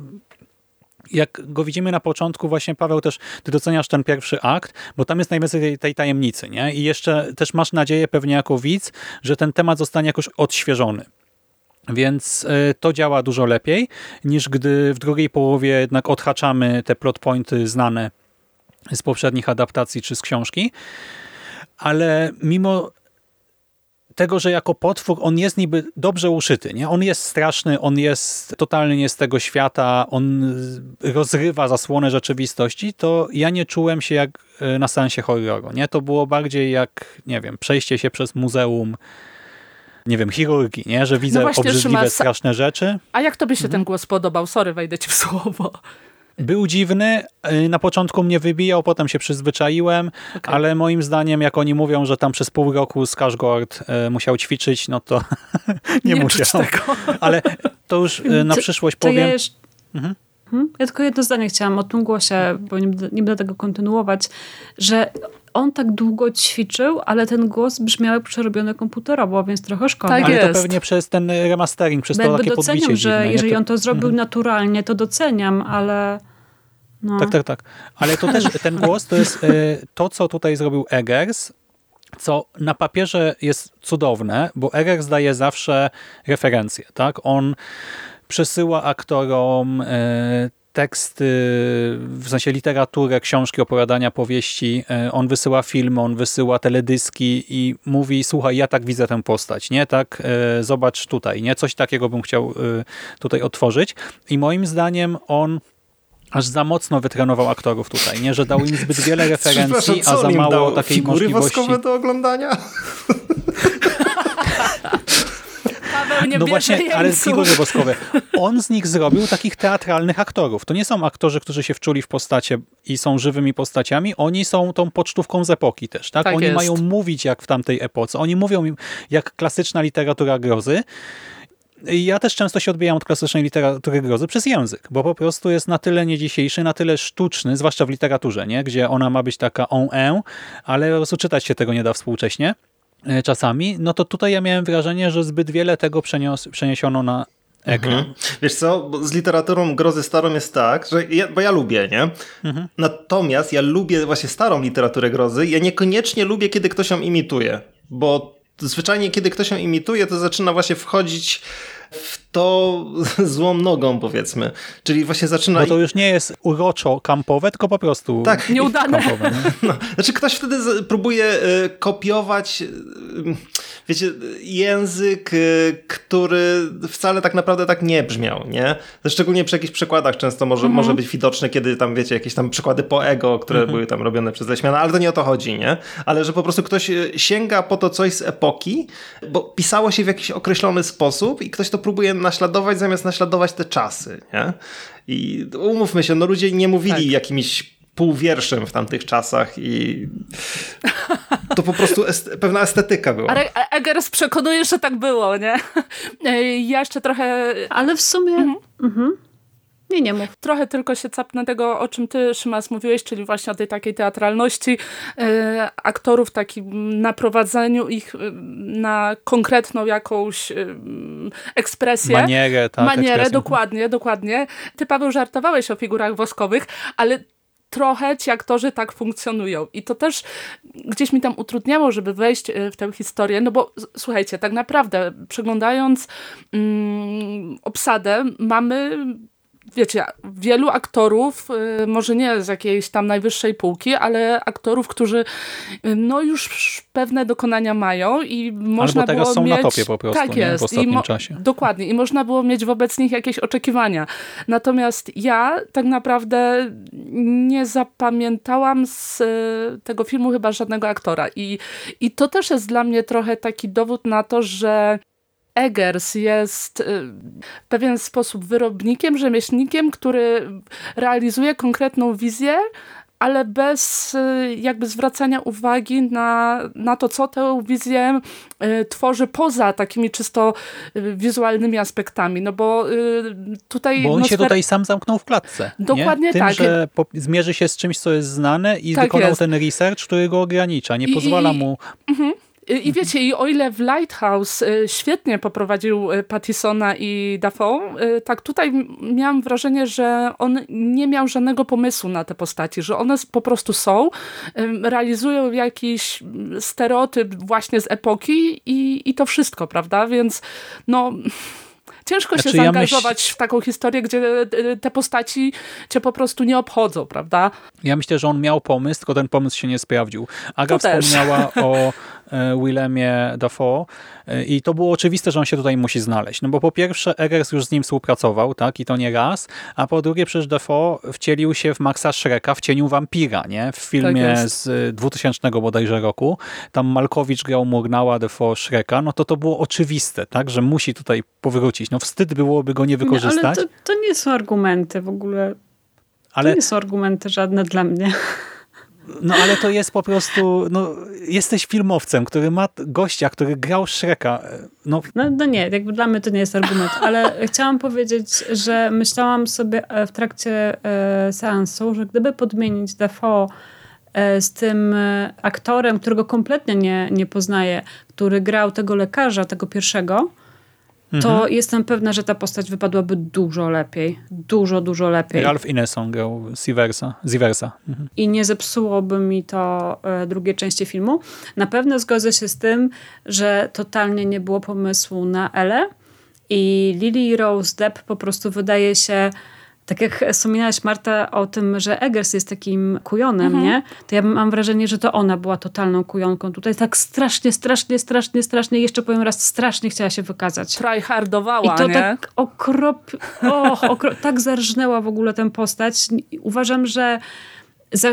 jak go widzimy na początku, właśnie Paweł też, ty doceniasz ten pierwszy akt, bo tam jest najwięcej tej, tej tajemnicy, nie? I jeszcze też masz nadzieję pewnie jako widz, że ten temat zostanie jakoś odświeżony. Więc e, to działa dużo lepiej, niż gdy w drugiej połowie jednak odhaczamy te plot pointy znane z poprzednich adaptacji czy z książki. Ale mimo tego, że jako potwór on jest niby dobrze uszyty. Nie? On jest straszny, on jest totalnie nie z tego świata, on rozrywa zasłonę rzeczywistości, to ja nie czułem się jak e, na sensie horroru. Nie? To było bardziej jak, nie wiem, przejście się przez muzeum nie wiem, chirurgii, nie? że widzę no obrzydliwe, straszne rzeczy. A jak tobie się mhm. ten głos podobał? Sorry, wejdę ci w słowo. Był dziwny, y, na początku mnie wybijał, potem się przyzwyczaiłem, okay. ale moim zdaniem, jak oni mówią, że tam przez pół roku Skarsgård y, musiał ćwiczyć, no to [laughs] nie, nie musiał. Tego. [laughs] Ale to już y, na przyszłość to, powiem. Ja, jeszcze... mhm. Hmm? ja tylko jedno zdanie chciałam o tym głosie, bo nie, nie będę tego kontynuować, że on tak długo ćwiczył, ale ten głos brzmiał jak przerobiony komputerowo, więc trochę szkoda. Tak ale jest. to pewnie przez ten remastering, przez to takie doceniam, podbicie że dziwne, jeżeli to... on to zrobił mhm. naturalnie, to doceniam, ale... No. Tak, tak, tak. Ale to też ten głos to jest e, to, co tutaj zrobił Eggers, co na papierze jest cudowne, bo Eggers daje zawsze referencje. tak? On przesyła aktorom e, teksty, w sensie literaturę, książki, opowiadania, powieści. E, on wysyła filmy, on wysyła teledyski i mówi, słuchaj, ja tak widzę tę postać, nie? Tak, zobacz tutaj, nie? Coś takiego bym chciał tutaj otworzyć. I moim zdaniem on aż za mocno wytrenował aktorów tutaj, nie? Że dał im zbyt wiele [laughs] referencji, a za mało dał takiej figury możliwości. woskowe do oglądania? [laughs] no właśnie, ale figury woskowe. [laughs] On z nich zrobił takich teatralnych aktorów. To nie są aktorzy, którzy się wczuli w postacie i są żywymi postaciami. Oni są tą pocztówką z epoki też. Tak? tak Oni jest. mają mówić jak w tamtej epoce. Oni mówią jak klasyczna literatura grozy. Ja też często się odbijam od klasycznej literatury grozy przez język, bo po prostu jest na tyle niedzisiejszy, na tyle sztuczny, zwłaszcza w literaturze, nie? gdzie ona ma być taka on en, ale po prostu czytać się tego nie da współcześnie e, czasami, no to tutaj ja miałem wrażenie, że zbyt wiele tego przenios, przeniesiono na ekran. Mhm. Wiesz co, z literaturą grozy starą jest tak, że ja, bo ja lubię, nie? Mhm. Natomiast ja lubię właśnie starą literaturę grozy, ja niekoniecznie lubię, kiedy ktoś ją imituje, bo zwyczajnie kiedy ktoś ją imituje, to zaczyna właśnie wchodzić w to [laughs] złą nogą, powiedzmy. Czyli właśnie zaczyna... Bo to już nie jest uroczo kampowe, tylko po prostu tak. nieudane. Kampowe, nie? [laughs] No, znaczy ktoś wtedy próbuje y, kopiować y, wiecie, język, y, który wcale tak naprawdę tak nie brzmiał, nie? Szczególnie przy jakichś przekładach często może, mhm. może być widoczne, kiedy tam, wiecie, jakieś tam przykłady po ego, które mhm. były tam robione przez Leśmiana, ale to nie o to chodzi, nie? Ale że po prostu ktoś sięga po to coś z epoki, bo pisało się w jakiś określony sposób i ktoś to próbuje naśladować zamiast naśladować te czasy, nie? I umówmy się, no ludzie nie mówili tak. jakimiś półwierszem w tamtych czasach i [laughs] to po prostu est pewna estetyka była. Ale Eggers przekonuje, że tak było, nie? [laughs] Ja jeszcze trochę... Ale w sumie... Mhm. Mhm. Nie, nie mów. Trochę tylko się capnę tego, o czym ty, Szymas, mówiłeś, czyli właśnie o tej takiej teatralności e, aktorów, takim naprowadzeniu ich e, na konkretną jakąś e, ekspresję. Manierę, tak. Manierę, dokładnie, dokładnie. Ty, Paweł, żartowałeś o figurach woskowych, ale trochę ci aktorzy tak funkcjonują. I to też gdzieś mi tam utrudniało, żeby wejść w tę historię, no bo słuchajcie, tak naprawdę przeglądając mm, obsadę mamy wiecie, wielu aktorów, y, może nie z jakiejś tam najwyższej półki, ale aktorów, którzy y, no już pewne dokonania mają i można Albo było są mieć... na topie po prostu tak jest. w ostatnim I czasie. Dokładnie. I można było mieć wobec nich jakieś oczekiwania. Natomiast ja tak naprawdę nie zapamiętałam z y, tego filmu chyba żadnego aktora. I, i to też jest dla mnie trochę taki dowód na to, że Eggers jest y, w pewien sposób wyrobnikiem, rzemieślnikiem, który realizuje konkretną wizję, ale bez y, jakby zwracania uwagi na, na to, co tę wizję y, tworzy poza takimi czysto wizualnymi aspektami. No bo tutaj... Bo on się tutaj sam zamknął w klatce. Dokładnie nie? Tym, tak. że zmierzy się z czymś, co jest znane i tak wykonał jest. ten research, który go ogranicza. Nie I, pozwala i, mu... I wiecie, i o ile w Lighthouse y, świetnie poprowadził y, Pattisona i Dafoe, y, tak tutaj miałam wrażenie, że on nie miał żadnego pomysłu na te postaci, że one po prostu są, realizują jakiś stereotyp właśnie z epoki i, i to wszystko, prawda? Więc no... [laughs] Ciężko znaczy, się zaangażować ja myśl... w taką historię, gdzie te postaci cię po prostu nie obchodzą, prawda? Ja myślę, że on miał pomysł, tylko ten pomysł się nie sprawdził. Aga to wspomniała o [laughs] Willemie Dafoe i to było oczywiste, że on się tutaj musi znaleźć. No bo po pierwsze Eggers już z nim współpracował, tak, i to nie raz, a po drugie przecież Dafoe wcielił się w Maxa Shreka w cieniu wampira, nie? W filmie tak z 2000 bodajże roku. Tam Malkowicz grał Murnała, Dafoe Shreka, no to to było oczywiste, tak, że musi tutaj powrócić. No wstyd byłoby go nie wykorzystać. Nie, ale to, to nie są argumenty w ogóle. Ale... To nie są argumenty żadne dla mnie. No ale to jest po prostu, no jesteś filmowcem, który ma gościa, który grał Shreka. No, no, no nie, jakby dla mnie to nie jest argument, ale chciałam powiedzieć, że myślałam sobie w trakcie e, seansu, że gdyby podmienić Defoe e, z tym e, aktorem, którego kompletnie nie, nie poznaję, który grał tego lekarza, tego pierwszego, to mhm. jestem pewna, że ta postać wypadłaby dużo lepiej. Dużo, dużo lepiej. Ralph Ineson grał Ziversa. Ziversa. Mhm. I nie zepsułoby mi to e, drugiej części filmu. Na pewno zgodzę się z tym, że totalnie nie było pomysłu na Ele i Lily Rose Depp po prostu wydaje się tak jak wspominałaś Marta o tym, że Eggers jest takim kujonem, mhm. nie? To ja mam wrażenie, że to ona była totalną kujonką. Tutaj tak strasznie, strasznie, strasznie, strasznie, jeszcze powiem raz, strasznie chciała się wykazać. Tryhardowała, I to nie? tak okrop... Och, tak zarżnęła w ogóle tę postać. Uważam, że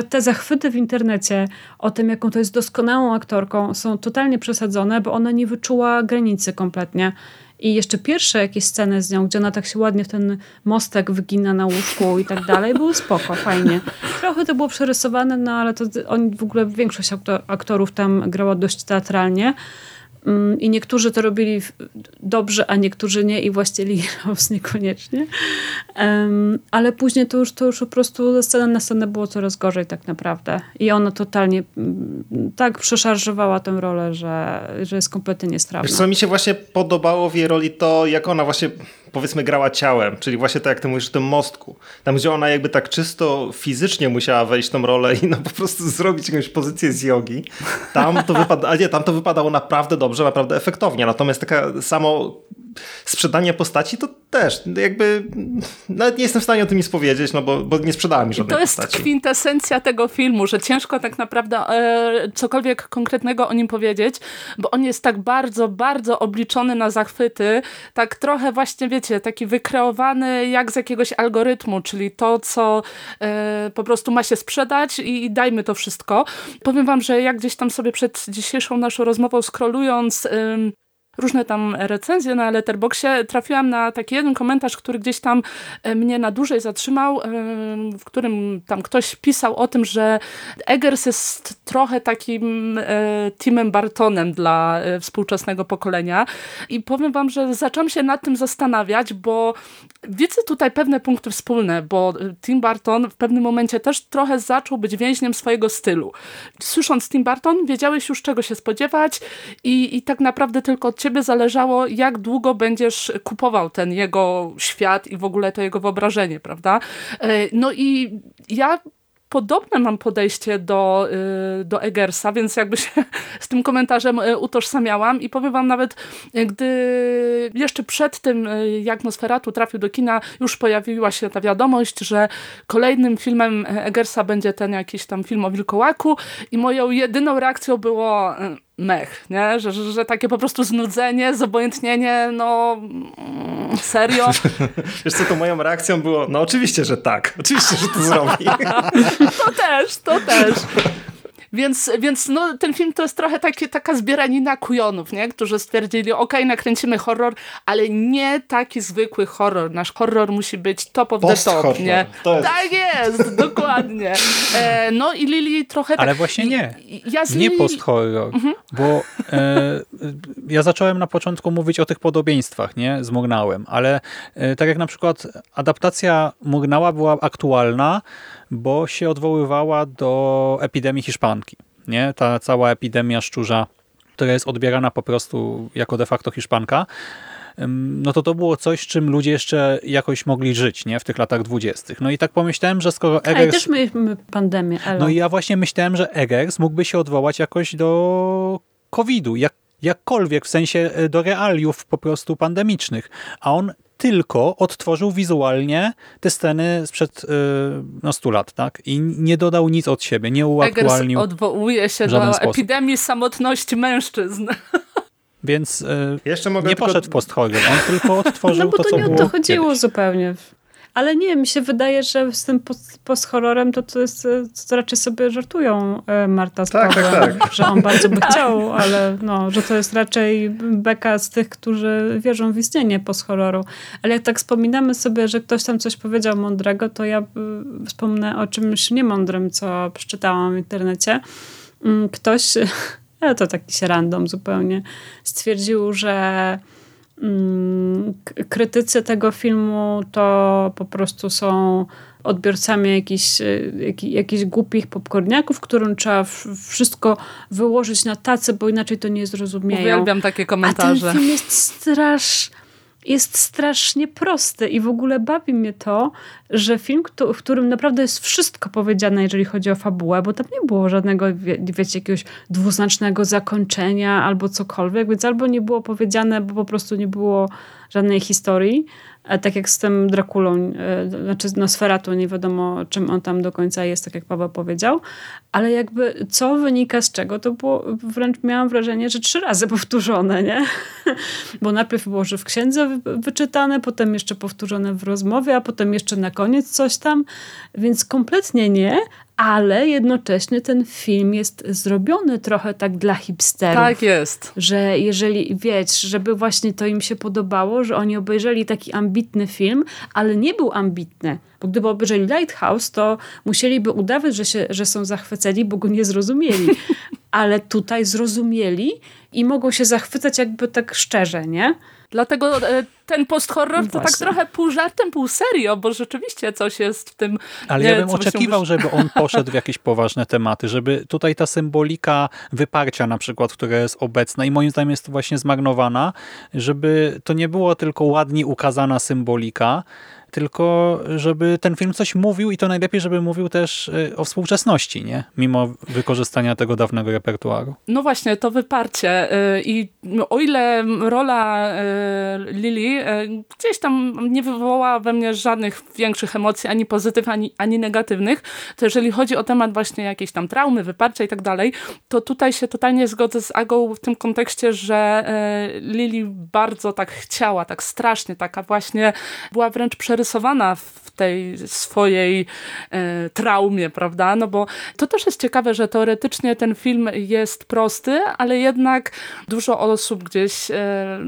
te zachwyty w internecie o tym, jaką to jest doskonałą aktorką, są totalnie przesadzone, bo ona nie wyczuła granicy kompletnie. I jeszcze pierwsze jakieś sceny z nią, gdzie ona tak się ładnie w ten mostek wygina na łóżku i tak dalej, były spoko, fajnie. Trochę to było przerysowane, no ale to oni w ogóle większość aktorów tam grała dość teatralnie. Mm, I niektórzy to robili dobrze, a niektórzy nie i właściwie Rose [laughs] niekoniecznie. Um, ale później to już, to już po prostu ze sceny na scenę było coraz gorzej tak naprawdę. I ona totalnie mm, tak przeszarżowała tę rolę, że, że jest kompletnie niestrawna. Wiesz co mi się właśnie podobało w jej roli to, jak ona właśnie powiedzmy grała ciałem, czyli właśnie tak jak ty mówisz, w tym mostku. Tam, gdzie ona jakby tak czysto fizycznie musiała wejść w tą rolę i no po prostu zrobić jakąś pozycję z jogi. Tam to, wypada, nie, tam to wypadało naprawdę dobrze, naprawdę efektownie. Natomiast taka samo sprzedanie postaci to też jakby nawet nie jestem w stanie o tym nic powiedzieć, no bo, bo nie sprzedałem mi żadnej To jest postaci. kwintesencja tego filmu, że ciężko tak naprawdę e, cokolwiek konkretnego o nim powiedzieć, bo on jest tak bardzo, bardzo obliczony na zachwyty, tak trochę właśnie, wiecie, taki wykreowany jak z jakiegoś algorytmu, czyli to, co e, po prostu ma się sprzedać i, i dajmy to wszystko. Powiem wam, że jak gdzieś tam sobie przed dzisiejszą naszą rozmową scrollując różne tam recenzje na Letterboxie, trafiłam na taki jeden komentarz, który gdzieś tam e, mnie na dłużej zatrzymał, e, w którym tam ktoś pisał o tym, że Eggers jest trochę takim e, Timem Bartonem dla współczesnego pokolenia i powiem wam, że zaczęłam się nad tym zastanawiać, bo widzę tutaj pewne punkty wspólne, bo Tim Barton w pewnym momencie też trochę zaczął być więźniem swojego stylu. Słysząc Tim Barton, wiedziałeś już czego się spodziewać i, i tak naprawdę tylko od ciebie zależało, jak długo będziesz kupował ten jego świat i w ogóle to jego wyobrażenie, prawda? No i ja podobne mam podejście do, do Eggersa, więc jakby się [laughs] z tym komentarzem utożsamiałam i powiem wam nawet, gdy jeszcze przed tym, jak Nosferatu trafił do kina, już pojawiła się ta wiadomość, że kolejnym filmem Eggersa będzie ten jakiś tam film o Wilkołaku i moją jedyną reakcją było mech, nie? Że, że, że, takie po prostu znudzenie, zobojętnienie, no serio. [laughs] Wiesz co, to moją reakcją było, no oczywiście, że tak, oczywiście, że to zrobi. [laughs] to też, to też. Więc, więc no, ten film to jest trochę takie, taka zbieranina kujonów, nie? którzy stwierdzili, ok, nakręcimy horror, ale nie taki zwykły horror. Nasz horror musi być top of the top. Nie? To jest... Tak jest, [laughs] dokładnie. E, no i Lili trochę Ale tak... właśnie nie. Ja z Nie Lili... post-horror, Mhm. bo e, ja zacząłem na początku mówić o tych podobieństwach nie, z Murnałem, ale e, tak jak na przykład adaptacja Murnała była aktualna, bo się odwoływała do epidemii hiszpanki. Nie? Ta cała epidemia szczurza, która jest odbierana po prostu jako de facto hiszpanka, no to to było coś, czym ludzie jeszcze jakoś mogli żyć nie? w tych latach dwudziestych. No i tak pomyślałem, że skoro Eggers... też mieliśmy pandemię, elo. No i ja właśnie myślałem, że Eggers mógłby się odwołać jakoś do COVID-u, jak, jakkolwiek, w sensie e, do realiów po prostu pandemicznych. A on tylko odtworzył wizualnie te sceny sprzed y, no, 100 lat, tak? I nie dodał nic od siebie, nie Eggers uaktualnił. odwołuje się do sposób. epidemii samotności mężczyzn. Więc y, Jeszcze mogę nie tylko... poszedł w post-horror, on tylko odtworzył No bo to, to co nie o było to chodziło kiedyś. zupełnie. Ale nie, mi się wydaje, że z tym post- post-horrorem to, to jest, e, to raczej sobie żartują e, Marta z Tak, tak, Pawłem, tak. że on bardzo by [laughs] chciał, ale no, że to jest raczej beka z tych, którzy wierzą w istnienie post-horroru. Ale jak tak wspominamy sobie, że ktoś tam coś powiedział mądrego, to ja y, wspomnę o czymś niemądrym, co przeczytałam w internecie. Mm, Ktoś, ale [laughs] to taki się random zupełnie, stwierdził, że krytycy tego filmu to po prostu są odbiorcami jakichś, y, jakichś głupich popcorniaków, którym trzeba wszystko wyłożyć na tacę, bo inaczej to nie zrozumieją. Uwielbiam takie A ten komentarze. film jest strasz, jest strasznie prosty i w ogóle bawi mnie to, że film, w którym naprawdę jest wszystko powiedziane, jeżeli chodzi o fabułę, bo tam nie było żadnego, wie, wiecie, jakiegoś dwuznacznego zakończenia albo cokolwiek, więc albo nie było powiedziane, bo po prostu nie było żadnej historii, a tak jak z tym Drakulą, e, znaczy Nosferatu, nie wiadomo czym on tam do końca jest, tak jak Paweł powiedział, ale jakby co wynika z czego, to było wręcz miałam wrażenie, że trzy razy [laughs] powtórzone, nie? Bo najpierw było, że w księdze wy- wyczytane, potem jeszcze powtórzone w rozmowie, a potem jeszcze na koniec coś tam, więc kompletnie nie, ale jednocześnie ten film jest zrobiony trochę tak dla hipsterów Tak jest. że jeżeli, wiesz, żeby właśnie to im się podobało, że oni obejrzeli taki ambitny film, ale nie był ambitny, bo gdyby obejrzeli Lighthouse, to musieliby udawać, że, się, że są zachwyceni, bo go nie zrozumieli. [laughs] Ale tutaj zrozumieli i mogą się zachwycać jakby tak szczerze, nie? Dlatego e, ten post-horror to tak trochę pół żartem, pół serio, bo rzeczywiście coś jest w tym. Ale nie, ja bym oczekiwał, mówisz. żeby on poszedł w jakieś poważne tematy, żeby tutaj ta symbolika wyparcia na przykład, która jest obecna i moim zdaniem jest to właśnie zmarnowana, żeby to nie było tylko ładnie ukazana symbolika, tylko żeby ten film coś mówił i to najlepiej, żeby mówił też y, o współczesności, nie? Mimo wykorzystania tego dawnego repertuaru. No właśnie, to wyparcie. y, I o ile rola y, Lili gdzieś tam nie wywołała we mnie żadnych większych emocji, ani pozytyw, ani, ani negatywnych, to jeżeli chodzi o temat właśnie jakiejś tam traumy, wyparcia i tak dalej, to tutaj się totalnie zgodzę z Agą w tym kontekście, że Lili bardzo tak chciała, tak strasznie, taka właśnie była wręcz przerysowana w tej swojej e, traumie, prawda? No bo to też jest ciekawe, że teoretycznie ten film jest prosty, ale jednak dużo osób gdzieś e,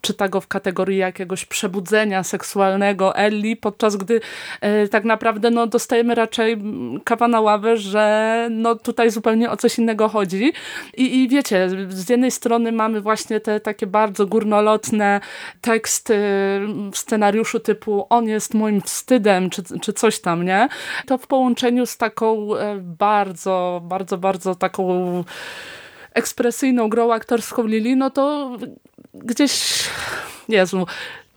czyta go w kategorii jakiegoś przebudzenia seksualnego Ellie, podczas gdy e, tak naprawdę no, dostajemy raczej kawa na ławę, że no, tutaj zupełnie o coś innego chodzi. I, I wiecie, z jednej strony mamy właśnie te takie bardzo górnolotne teksty w scenariuszu typu on jest moim wstydem, czy, czy coś tam, nie? To w połączeniu z taką e, bardzo, bardzo, bardzo taką ekspresyjną grą aktorską Lili, no to gdzieś, Jezu,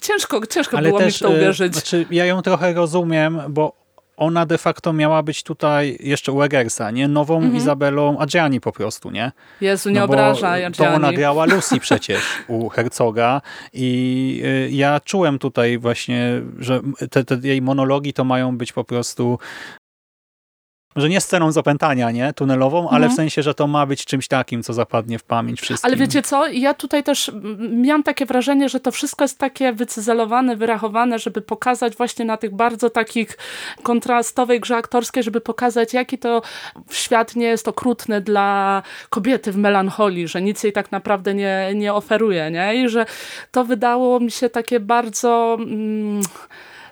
ciężko, ciężko było mi w to e, uwierzyć. Znaczy, ja ją trochę rozumiem, bo ona de facto miała być tutaj jeszcze u Eggersa, nie? Nową Mhm. Izabelą Adjani po prostu, nie? Jezu, nie No obrażaj, To ona grała Lucy przecież u Herzoga i y, ja czułem tutaj właśnie, że te, te jej monologi to mają być po prostu może nie sceną z opętania, nie, tunelową, ale w sensie, że to ma być czymś takim, co zapadnie w pamięć wszystkim. Ale wiecie co, ja tutaj też miałam takie wrażenie, że to wszystko jest takie wycyzelowane, wyrachowane, żeby pokazać właśnie na tych bardzo takich kontrastowej grze aktorskiej, żeby pokazać, jaki to świat nie jest okrutny dla kobiety w melancholii, że nic jej tak naprawdę nie, nie oferuje, nie? I że to wydało mi się takie bardzo... Mm,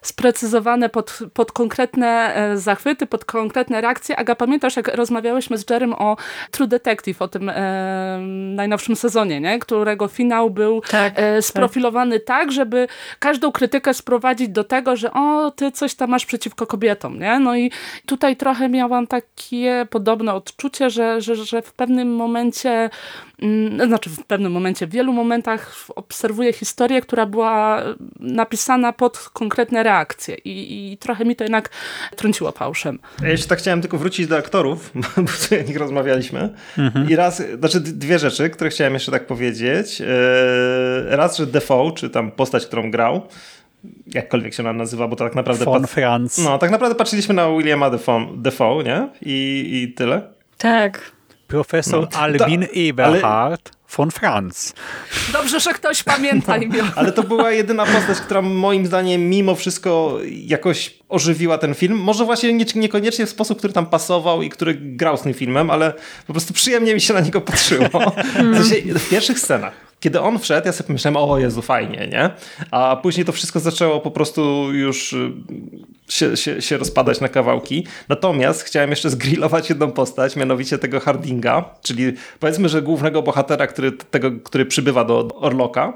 sprecyzowane pod, pod konkretne e, zachwyty, pod konkretne reakcje. Aga, pamiętasz, jak rozmawiałyśmy z Jerem o True Detective, o tym e, najnowszym sezonie, nie? którego finał był Tak, e, sprofilowany tak. tak, żeby każdą krytykę sprowadzić do tego, że o, ty coś tam masz przeciwko kobietom. Nie? No i tutaj trochę miałam takie podobne odczucie, że, że, że w pewnym momencie znaczy w pewnym momencie, w wielu momentach obserwuję historię, która była napisana pod konkretne reakcje i, i trochę mi to jednak trąciło fałszem. Ja jeszcze tak chciałem tylko wrócić do aktorów, [laughs] bo tutaj o nich rozmawialiśmy. Mhm. I raz, znaczy dwie rzeczy, które chciałem jeszcze tak powiedzieć. E, raz, że Defoe, czy tam postać, którą grał, jakkolwiek się ona nazywa, bo to tak naprawdę... Von Franz. No, tak naprawdę patrzyliśmy na Williama Defoe, Defoe nie? I, I tyle. Tak. Profesor no, Albin ta, Eberhard ale... von Franz. Dobrze, że ktoś pamięta imię. No, ale to była jedyna postać, która moim zdaniem mimo wszystko jakoś ożywiła ten film. Może właśnie nie, niekoniecznie w sposób, który tam pasował i który grał z tym filmem, ale po prostu przyjemnie mi się na niego patrzyło. W, sensie, w pierwszych scenach kiedy on wszedł, ja sobie pomyślałem, o Jezu, fajnie, nie? A później to wszystko zaczęło po prostu już się, się, się rozpadać na kawałki. Natomiast chciałem jeszcze zgrillować jedną postać, mianowicie tego Hardinga, czyli powiedzmy, że głównego bohatera, który, tego, który przybywa do Orloka,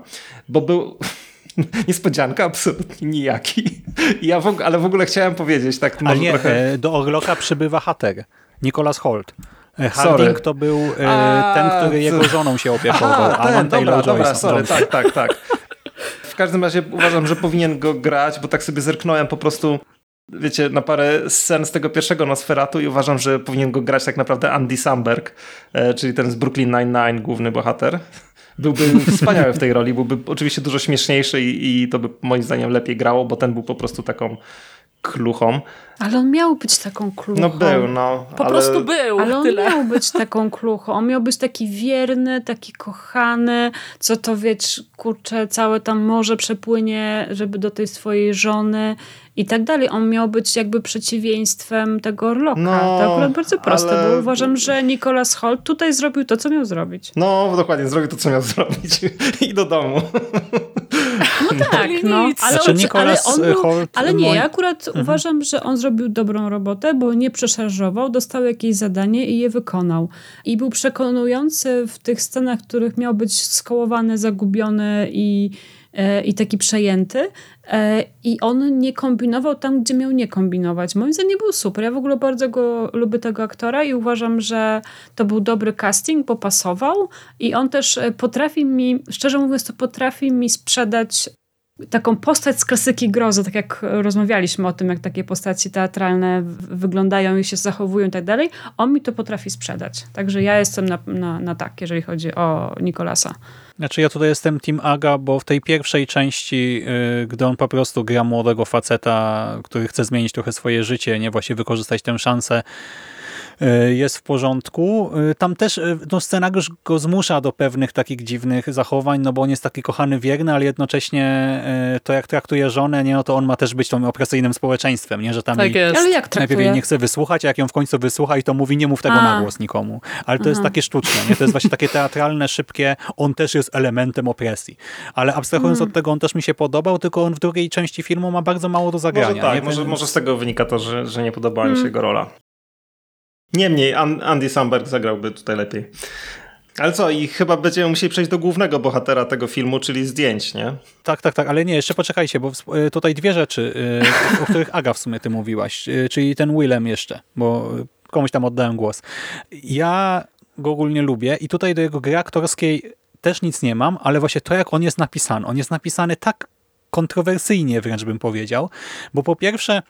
bo był [laughs] niespodzianka absolutnie nijaki. Ja w ogóle, ale w ogóle chciałem powiedzieć tak może nie, trochę... E, do Orloka przybywa Hater, Nicholas Holt. E, Harding sorry. to był e, A, ten, który jego żoną się opiekował. Aha, Alan Taylor dobra, dobra, sorry, tak, tak, tak. W każdym razie uważam, że powinien go grać, bo tak sobie zerknąłem po prostu wiecie, na parę scen z tego pierwszego Nosferatu i uważam, że powinien go grać tak naprawdę Andy Samberg, e, czyli ten z Brooklyn Nine-Nine, główny bohater. [laughs] Byłby wspaniały w tej roli, byłby oczywiście dużo śmieszniejszy i, i to by moim zdaniem lepiej grało, bo ten był po prostu taką kluchą. Ale on miał być taką kluchą. No był, no. Po ale... prostu był. Ale on tyle. miał być [laughs] taką kluchą. On miał być taki wierny, taki kochany, co to wiesz, kurczę, całe tam morze przepłynie, żeby do tej swojej żony i tak dalej. On miał być jakby przeciwieństwem tego Orloka. No, to akurat bardzo proste, ale... bo uważam, że Nicholas Holt tutaj zrobił to, co miał zrobić. No, dokładnie, zrobił to, co miał zrobić. [laughs] I do domu. [laughs] Tak, no. Ale, znaczy, ale, on był, Holt, ale nie, ja akurat mhm. uważam, że on zrobił dobrą robotę, bo nie przeszarżował, dostał jakieś zadanie i je wykonał. I był przekonujący w tych scenach, w których miał być skołowany, zagubiony i E, i taki przejęty. E, I on nie kombinował tam, gdzie miał nie kombinować. Moim zdaniem był super. Ja w ogóle bardzo go lubię tego aktora i uważam, że to był dobry casting, bo pasował. I on też e, potrafi mi, szczerze mówiąc, to potrafi mi sprzedać taką postać z klasyki grozy, tak jak rozmawialiśmy o tym, jak takie postaci teatralne wyglądają i się zachowują i tak dalej, on mi to potrafi sprzedać. Także ja jestem na, na, na tak, jeżeli chodzi o Nikolasa. Znaczy ja tutaj jestem Team Aga, bo w tej pierwszej części, yy, gdy on po prostu gra młodego faceta, który chce zmienić trochę swoje życie, nie właśnie wykorzystać tę szansę, jest w porządku. E, tam też e, no, scenariusz go zmusza do pewnych takich dziwnych zachowań, no bo on jest taki kochany, wierny, ale jednocześnie to jak traktuje żonę, nie, no to on ma też być tym opresyjnym społeczeństwem, nie, że tam tak jest. Ale jak traktuje? najpierw jej nie chce wysłuchać, a jak ją w końcu wysłucha i to mówi, nie mów tego a. na głos nikomu. Ale to Aha. jest takie sztuczne, nie? to jest właśnie takie teatralne, szybkie, on też jest elementem opresji. Ale abstrahując hmm. od tego, on też mi się podobał, tylko on w drugiej części filmu ma bardzo mało do zagrania. Może tak, może, może z tego wynika to, że, że nie podobała mi się hmm. jego rola. Niemniej Andy Samberg zagrałby tutaj lepiej. Ale co, i chyba będziemy musieli przejść do głównego bohatera tego filmu, czyli zdjęć, nie? Tak, tak, tak, ale nie, jeszcze poczekajcie, bo e, tutaj dwie rzeczy, e, o których Aga w sumie ty mówiłaś, e, czyli ten Willem jeszcze, bo komuś tam oddałem głos. Ja go ogólnie lubię i tutaj do jego gry aktorskiej też nic nie mam, ale właśnie to, jak on jest napisany. On jest napisany tak kontrowersyjnie wręcz bym powiedział, bo po pierwsze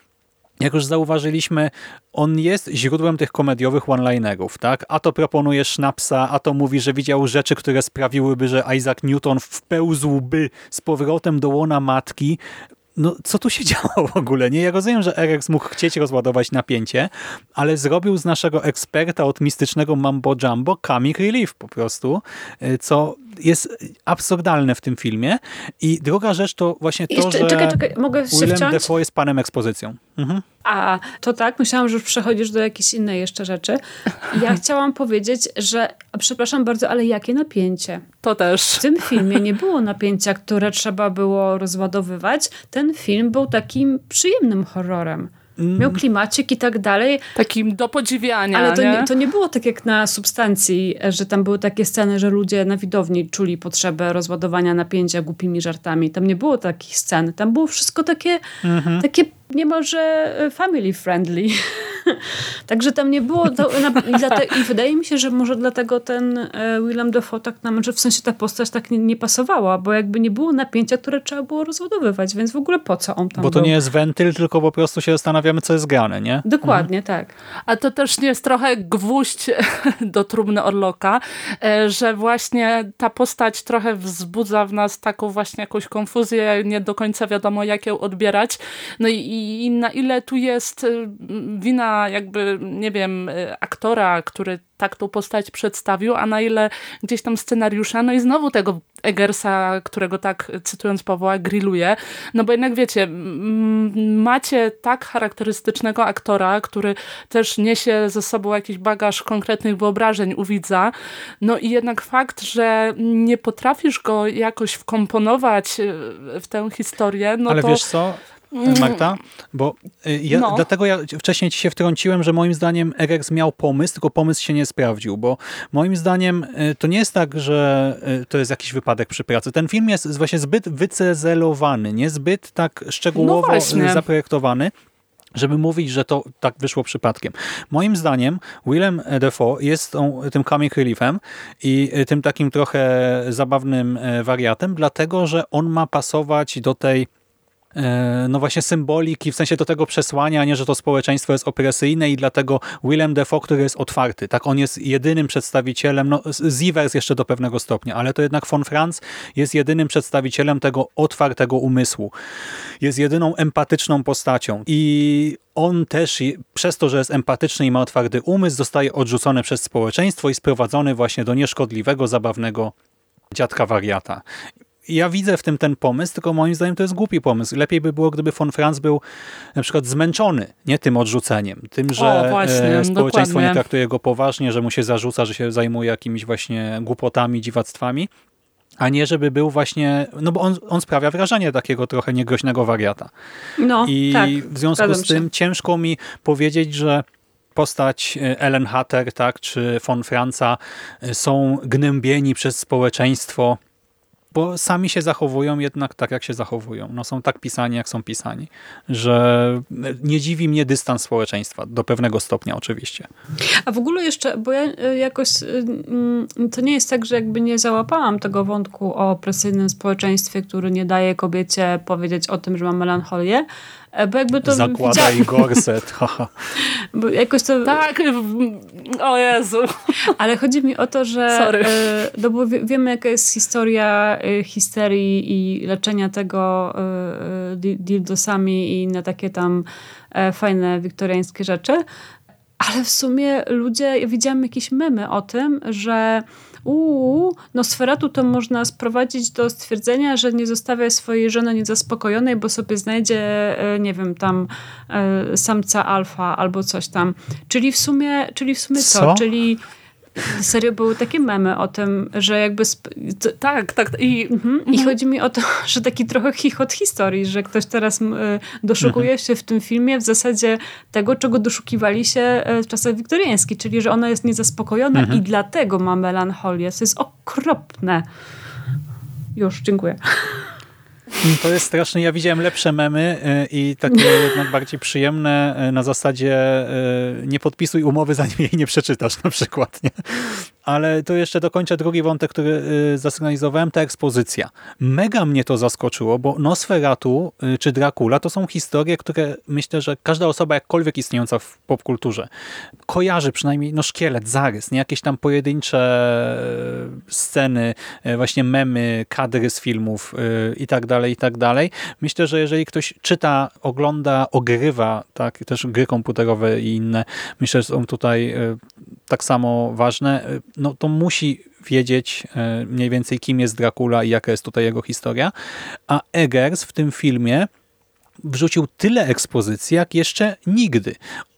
jak już zauważyliśmy, on jest źródłem tych komediowych one-linerów, tak? A to proponuje sznapsa, a to mówi, że widział rzeczy, które sprawiłyby, że Isaac Newton wpełzłby z powrotem do łona matki. no co tu się [laughs] działo w ogóle? Nie, ja rozumiem, że Erex mógł chcieć rozładować napięcie, ale zrobił z naszego eksperta od mistycznego mambo jumbo comic relief po prostu, y, co jest absurdalne w tym filmie. I druga rzecz to właśnie to, Jeszcze, że czekaj, czekaj, mogę się Willem wciąć? Dafoe jest panem ekspozycją. Mhm. A, to tak, myślałam, że już przechodzisz do jakiejś innej jeszcze rzeczy. Ja [laughs] chciałam powiedzieć, że, przepraszam bardzo, ale jakie napięcie? To też. W tym filmie nie było napięcia, które trzeba było rozładowywać. Ten film był takim przyjemnym horrorem. Miał klimacik i tak dalej, Takim do podziwiania, ale to nie? nie, to nie było tak jak na substancji, że tam były takie sceny, że ludzie na widowni czuli potrzebę rozładowania napięcia głupimi żartami. Tam nie było takich scen. Tam było wszystko takie, takie niemalże e, family friendly. [laughs] Także tam nie było... To, na, i, wydaje mi się, że może dlatego ten e, Willem Dafoe tak nam, że w sensie ta postać tak nie, nie pasowała, bo jakby nie było napięcia, które trzeba było rozładowywać, więc w ogóle po co on tam Bo to był? nie jest wentyl, tylko po prostu się zastanawiamy, co jest grane, nie? Dokładnie, tak. A to też nie jest trochę gwóźdź [laughs] do trumny Orloka, e, że właśnie ta postać trochę wzbudza w nas taką właśnie jakąś konfuzję, nie do końca wiadomo jak ją odbierać. No i, i na ile tu jest y, wina jakby, nie wiem, y, aktora, który tak tą postać przedstawił, a na ile gdzieś tam scenariusza, no i znowu tego Eggersa, którego tak, cytując Pawła, grilluje, no bo jednak wiecie, macie tak charakterystycznego aktora, który też niesie ze sobą jakiś bagaż konkretnych wyobrażeń u widza, no i jednak fakt, że nie potrafisz go jakoś wkomponować y, w tę historię, no Ale to... wiesz co, Marta? Bo y, ja, No. dlatego ja wcześniej ci się wtrąciłem, że moim zdaniem Erex miał pomysł, tylko pomysł się nie sprawdził, bo moim zdaniem y, to nie jest tak, że y, to jest jakiś wypadek przy pracy. Ten film jest właśnie zbyt wycezelowany, niezbyt tak szczegółowo No zaprojektowany, żeby mówić, że to tak wyszło przypadkiem. Moim zdaniem Willem Dafoe jest tą, tym comic reliefem i tym takim trochę zabawnym wariatem, dlatego, że on ma pasować do tej no właśnie symboliki, w sensie do tego przesłania, nie, że to społeczeństwo jest opresyjne i dlatego Willem Dafoe, który jest otwarty, tak, on jest jedynym przedstawicielem, no Zivers jeszcze do pewnego stopnia, ale to jednak von Franz jest jedynym przedstawicielem tego otwartego umysłu. Jest jedyną empatyczną postacią i on też przez to, że jest empatyczny i ma otwarty umysł, zostaje odrzucony przez społeczeństwo i sprowadzony właśnie do nieszkodliwego, zabawnego dziadka wariata. Ja widzę w tym ten pomysł, tylko moim zdaniem to jest głupi pomysł. Lepiej by było, gdyby von Franz był na przykład zmęczony, nie tym odrzuceniem, tym, że O, właśnie, e, społeczeństwo dokładnie. nie traktuje go poważnie, że mu się zarzuca, że się zajmuje jakimiś właśnie głupotami, dziwactwami, a nie żeby był właśnie, no bo on, on sprawia wrażenie takiego trochę niegroźnego wariata. No, I tak. w związku z tym się. ciężko mi powiedzieć, że postać e, Ellen Hatter tak, czy von Franza e, są gnębieni przez społeczeństwo, bo sami się zachowują jednak tak, jak się zachowują. No, są tak pisani, jak są pisani, że nie dziwi mnie dystans społeczeństwa, do pewnego stopnia oczywiście. A w ogóle jeszcze, bo ja y, jakoś, y, mm, to nie jest tak, że jakby nie załapałam tego wątku o opresyjnym społeczeństwie, który nie daje kobiecie powiedzieć o tym, że ma melancholię, e, bo jakby to Zakładaj widzia- gorset. [laughs] haha. bo jakoś to, Tak, o Jezu. ale chodzi mi o to, że Sorry. e, no bo wie, wiemy jaka jest historia e, histerii i leczenia tego e, e, di- dildosami i inne takie tam e, fajne wiktoriańskie rzeczy. Ale w sumie ludzie, ja widziałam jakieś memy o tym, że uuu, Nosferatu to można sprowadzić do stwierdzenia, że nie zostawia swojej żony niezaspokojonej, bo sobie znajdzie, e, nie wiem, tam e, samca alfa albo coś tam. Czyli w sumie, czyli w sumie co? Co? Czyli serio były takie memy o tym, że jakby... Tak, tak. I Mhm. I chodzi mi o to, [laughs] że taki trochę chichot historii, że ktoś teraz y, doszukuje się w tym filmie w zasadzie tego, czego doszukiwali się y, w czasach wiktoriańskich, czyli że ona jest niezaspokojona i dlatego ma melancholię. To jest okropne. Już, dziękuję. To jest straszne. Ja widziałem lepsze memy y, i takie [laughs] jednak bardziej przyjemne y, na zasadzie y, nie podpisuj umowy, zanim jej nie przeczytasz na przykład. Nie? Ale to jeszcze dokończę drugi wątek, który y, zasygnalizowałem, ta ekspozycja. Mega mnie to zaskoczyło, bo Nosferatu y, czy Dracula to są historie, które myślę, że każda osoba jakkolwiek istniejąca w popkulturze kojarzy przynajmniej no, szkielet, zarys, nie jakieś tam pojedyncze sceny, e, właśnie memy, kadry z filmów i tak dalej, i tak dalej. Myślę, że jeżeli ktoś czyta, ogląda, ogrywa, tak, też gry komputerowe i inne, myślę, że są tutaj tak samo ważne, no to musi wiedzieć mniej więcej kim jest Dracula i jaka jest tutaj jego historia. A Eggers w tym filmie wrzucił tyle ekspozycji, jak jeszcze nigdy.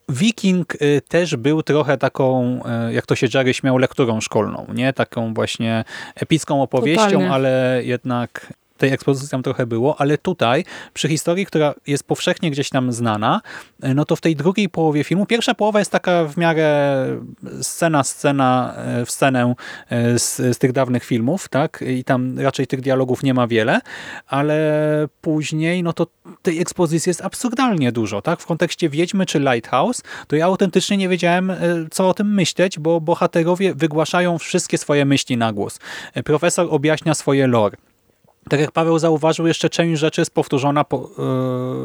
Wiking y, też był trochę taką, y, jak to się Jerry śmiał, lekturą szkolną, nie? Taką właśnie epicką opowieścią, Totalnie. ale jednak tej ekspozycji tam trochę było, ale tutaj przy historii, która jest powszechnie gdzieś tam znana, e, no to w tej drugiej połowie filmu, pierwsza połowa jest taka w miarę scena, scena e, w scenę e, z, z tych dawnych filmów, tak? I tam raczej tych dialogów nie ma wiele, ale później, no to tej ekspozycji jest absurdalnie dużo, tak? W kontekście Wiedźmy czy Lighthouse, to ja autentycznie nie wiedziałem, co o tym myśleć, bo bohaterowie wygłaszają wszystkie swoje myśli na głos. Profesor objaśnia swoje lore tak jak Paweł zauważył, jeszcze część rzeczy jest powtórzona po,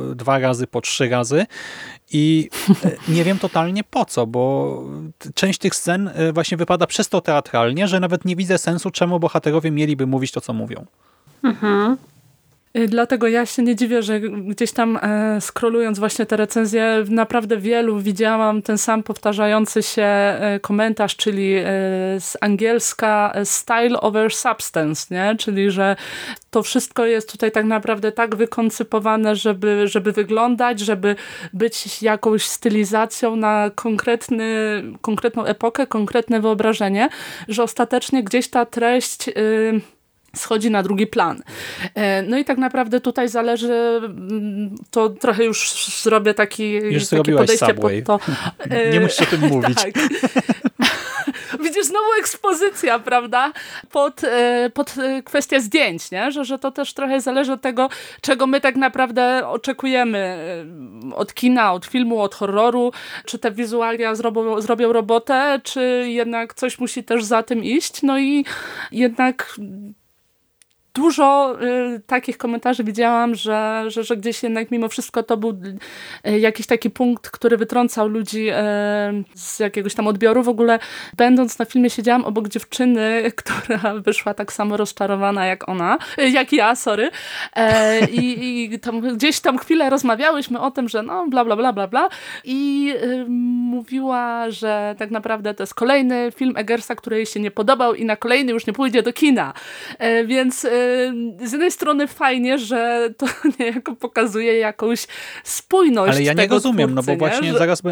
yy, dwa razy, po trzy razy i e, nie wiem totalnie po co, bo część tych scen e, właśnie wypada przez to teatralnie, że nawet nie widzę sensu, czemu bohaterowie mieliby mówić to, co mówią. Mhm. Y, dlatego ja się nie dziwię, że gdzieś tam e, scrollując właśnie te recenzje, naprawdę wielu widziałam ten sam powtarzający się e, komentarz, czyli e, z angielska e, style over substance, nie? czyli że to wszystko jest tutaj tak naprawdę tak wykoncypowane, żeby, żeby wyglądać, żeby być jakąś stylizacją na konkretny, konkretną epokę, konkretne wyobrażenie, że ostatecznie gdzieś ta treść... Yy, schodzi na drugi plan. E, no i tak naprawdę tutaj zależy, mm, to trochę już zrobię taki, już takie podejście Subway. pod to. [laughs] Nie musisz o tym mówić. Tak. [laughs] Widzisz, znowu ekspozycja, prawda? Pod, e, pod e, kwestię zdjęć, nie? Że, że to też trochę zależy od tego, czego my tak naprawdę oczekujemy od kina, od filmu, od horroru. Czy te wizualia zrobią, zrobią robotę, czy jednak coś musi też za tym iść. No i jednak dużo y, takich komentarzy widziałam, że, że, że gdzieś jednak mimo wszystko to był y, jakiś taki punkt, który wytrącał ludzi y, z jakiegoś tam odbioru. W ogóle będąc na filmie siedziałam obok dziewczyny, [laughs] która wyszła tak samo rozczarowana jak ona, y, jak ja, sorry. E, I, i tam, gdzieś tam chwilę rozmawiałyśmy o tym, że no bla bla bla bla bla i y, mówiła, że tak naprawdę to jest kolejny film Eggersa, który jej się nie podobał i na kolejny już nie pójdzie do kina. E, więc y, z jednej strony fajnie, że to [laughs] niejako pokazuje jakąś spójność Ale ja nie rozumiem, twórcy, no bo nie? właśnie że... zaraz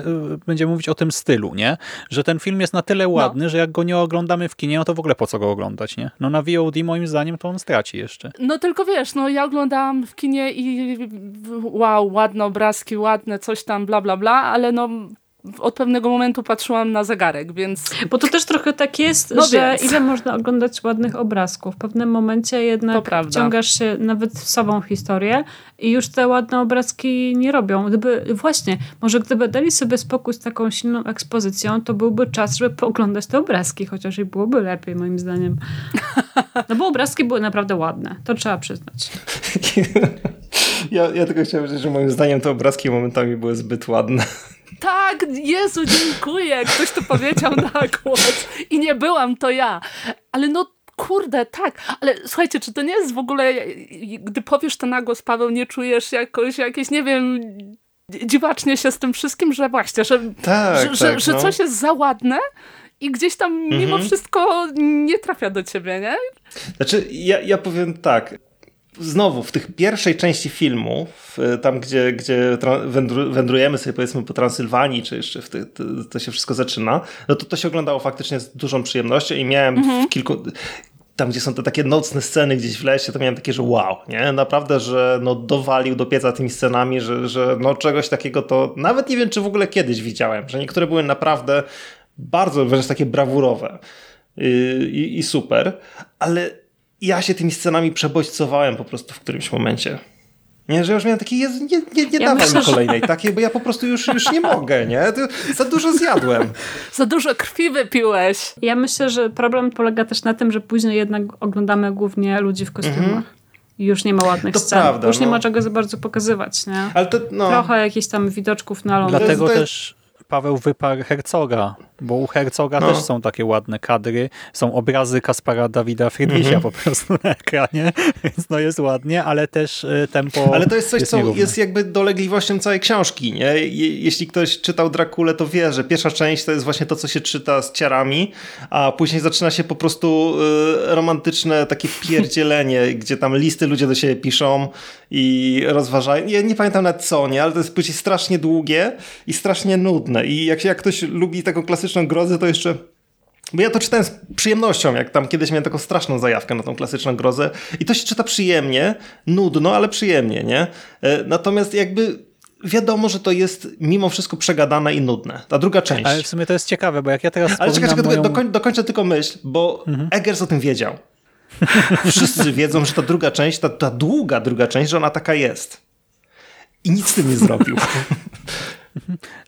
będziemy mówić o tym stylu, nie? Że ten film jest na tyle no. ładny, no. że jak go nie oglądamy w kinie, no to w ogóle po co go oglądać, nie? No na VOD moim zdaniem to on straci jeszcze. No tylko wiesz, no ja oglądałam w kinie i wow, ładne obrazki, ładne coś tam, bla bla bla, ale no od pewnego momentu patrzyłam na zegarek, więc... Bo to też trochę tak jest, no że więc. ile można oglądać ładnych obrazków. W pewnym momencie jednak wciągasz się nawet w sobą historię i już te ładne obrazki nie robią. Gdyby, właśnie, może gdyby dali sobie spokój z taką silną ekspozycją, to byłby czas, żeby pooglądać te obrazki, chociaż i byłoby lepiej, moim zdaniem. [laughs] No bo obrazki były naprawdę ładne, to trzeba przyznać. [laughs] Ja, ja tylko chciałem powiedzieć, że moim zdaniem te obrazki momentami były zbyt ładne. Tak, Jezu, dziękuję. Ktoś to powiedział na głos. I nie byłam, to ja. Ale no kurde, tak, ale słuchajcie, czy to nie jest w ogóle, gdy powiesz to na głos, Paweł, nie czujesz jakoś, jakieś, nie wiem, dziwacznie się z tym wszystkim, że właśnie, że, tak, że, tak, że, no. że coś jest za ładne i gdzieś tam mimo mhm. wszystko nie trafia do ciebie, nie? Znaczy, ja, ja powiem tak, znowu w tych pierwszej części filmu, tam gdzie, gdzie wędrujemy sobie powiedzmy po Transylwanii, czy jeszcze w te, to, to się wszystko zaczyna, no to to się oglądało faktycznie z dużą przyjemnością i miałem mhm. w kilku tam, gdzie są te takie nocne sceny gdzieś w lesie, to miałem takie, że wow, nie? Naprawdę, że no dowalił do pieca tymi scenami, że, że no czegoś takiego to nawet nie wiem, czy w ogóle kiedyś widziałem, że niektóre były naprawdę bardzo wręcz takie brawurowe i, i, i super, ale ja się tymi scenami przebodźcowałem po prostu w którymś momencie. Nie, że już miałem takie, Jezu, nie, nie, nie ja myślę, mi kolejnej że... takiej, bo ja po prostu już, już nie mogę, nie? To za dużo zjadłem. [laughs] za dużo krwi wypiłeś. Ja myślę, że problem polega też na tym, że później jednak oglądamy głównie ludzi w kostiumach. Mhm. I już nie ma ładnych to scen. Prawda, już no. nie ma czego za bardzo pokazywać, nie? Ale to, no. Trochę jakichś tam widoczków na lądzie. Dlatego też Paweł wyparł Herzoga, bo u Herzoga No. też są takie ładne kadry, są obrazy Kaspara Dawida Friedricha Mhm. po prostu na ekranie, [laughs] więc no jest ładnie, ale też y, tempo Ale to jest coś, co nierówne. jest jakby dolegliwością całej książki. Nie? Je- Jeśli ktoś czytał Drakulę, to wie, że pierwsza część to jest właśnie to, co się czyta z ciarami, a później zaczyna się po prostu y, romantyczne takie [laughs] pierdzielenie, gdzie tam listy ludzie do siebie piszą i rozważają. Ja nie pamiętam nawet co, nie? ale to jest później strasznie długie i strasznie nudne. I jak, jak ktoś lubi taką klasyczną grozę, to jeszcze bo ja to czytałem z przyjemnością, jak tam kiedyś miałem taką straszną zajawkę na tą klasyczną grozę i to się czyta przyjemnie, nudno, ale przyjemnie, nie? E, Natomiast jakby wiadomo, że to jest mimo wszystko przegadane i nudne. Ta druga część. Ale w sumie to jest ciekawe, bo jak ja teraz Ale czekaj, czekaj, moją... dokoń, dokończę tylko myśl, bo Eggers o tym wiedział. [laughs] Wszyscy wiedzą, że ta druga część, ta, ta długa druga część, że ona taka jest. I nic z tym nie zrobił. [laughs]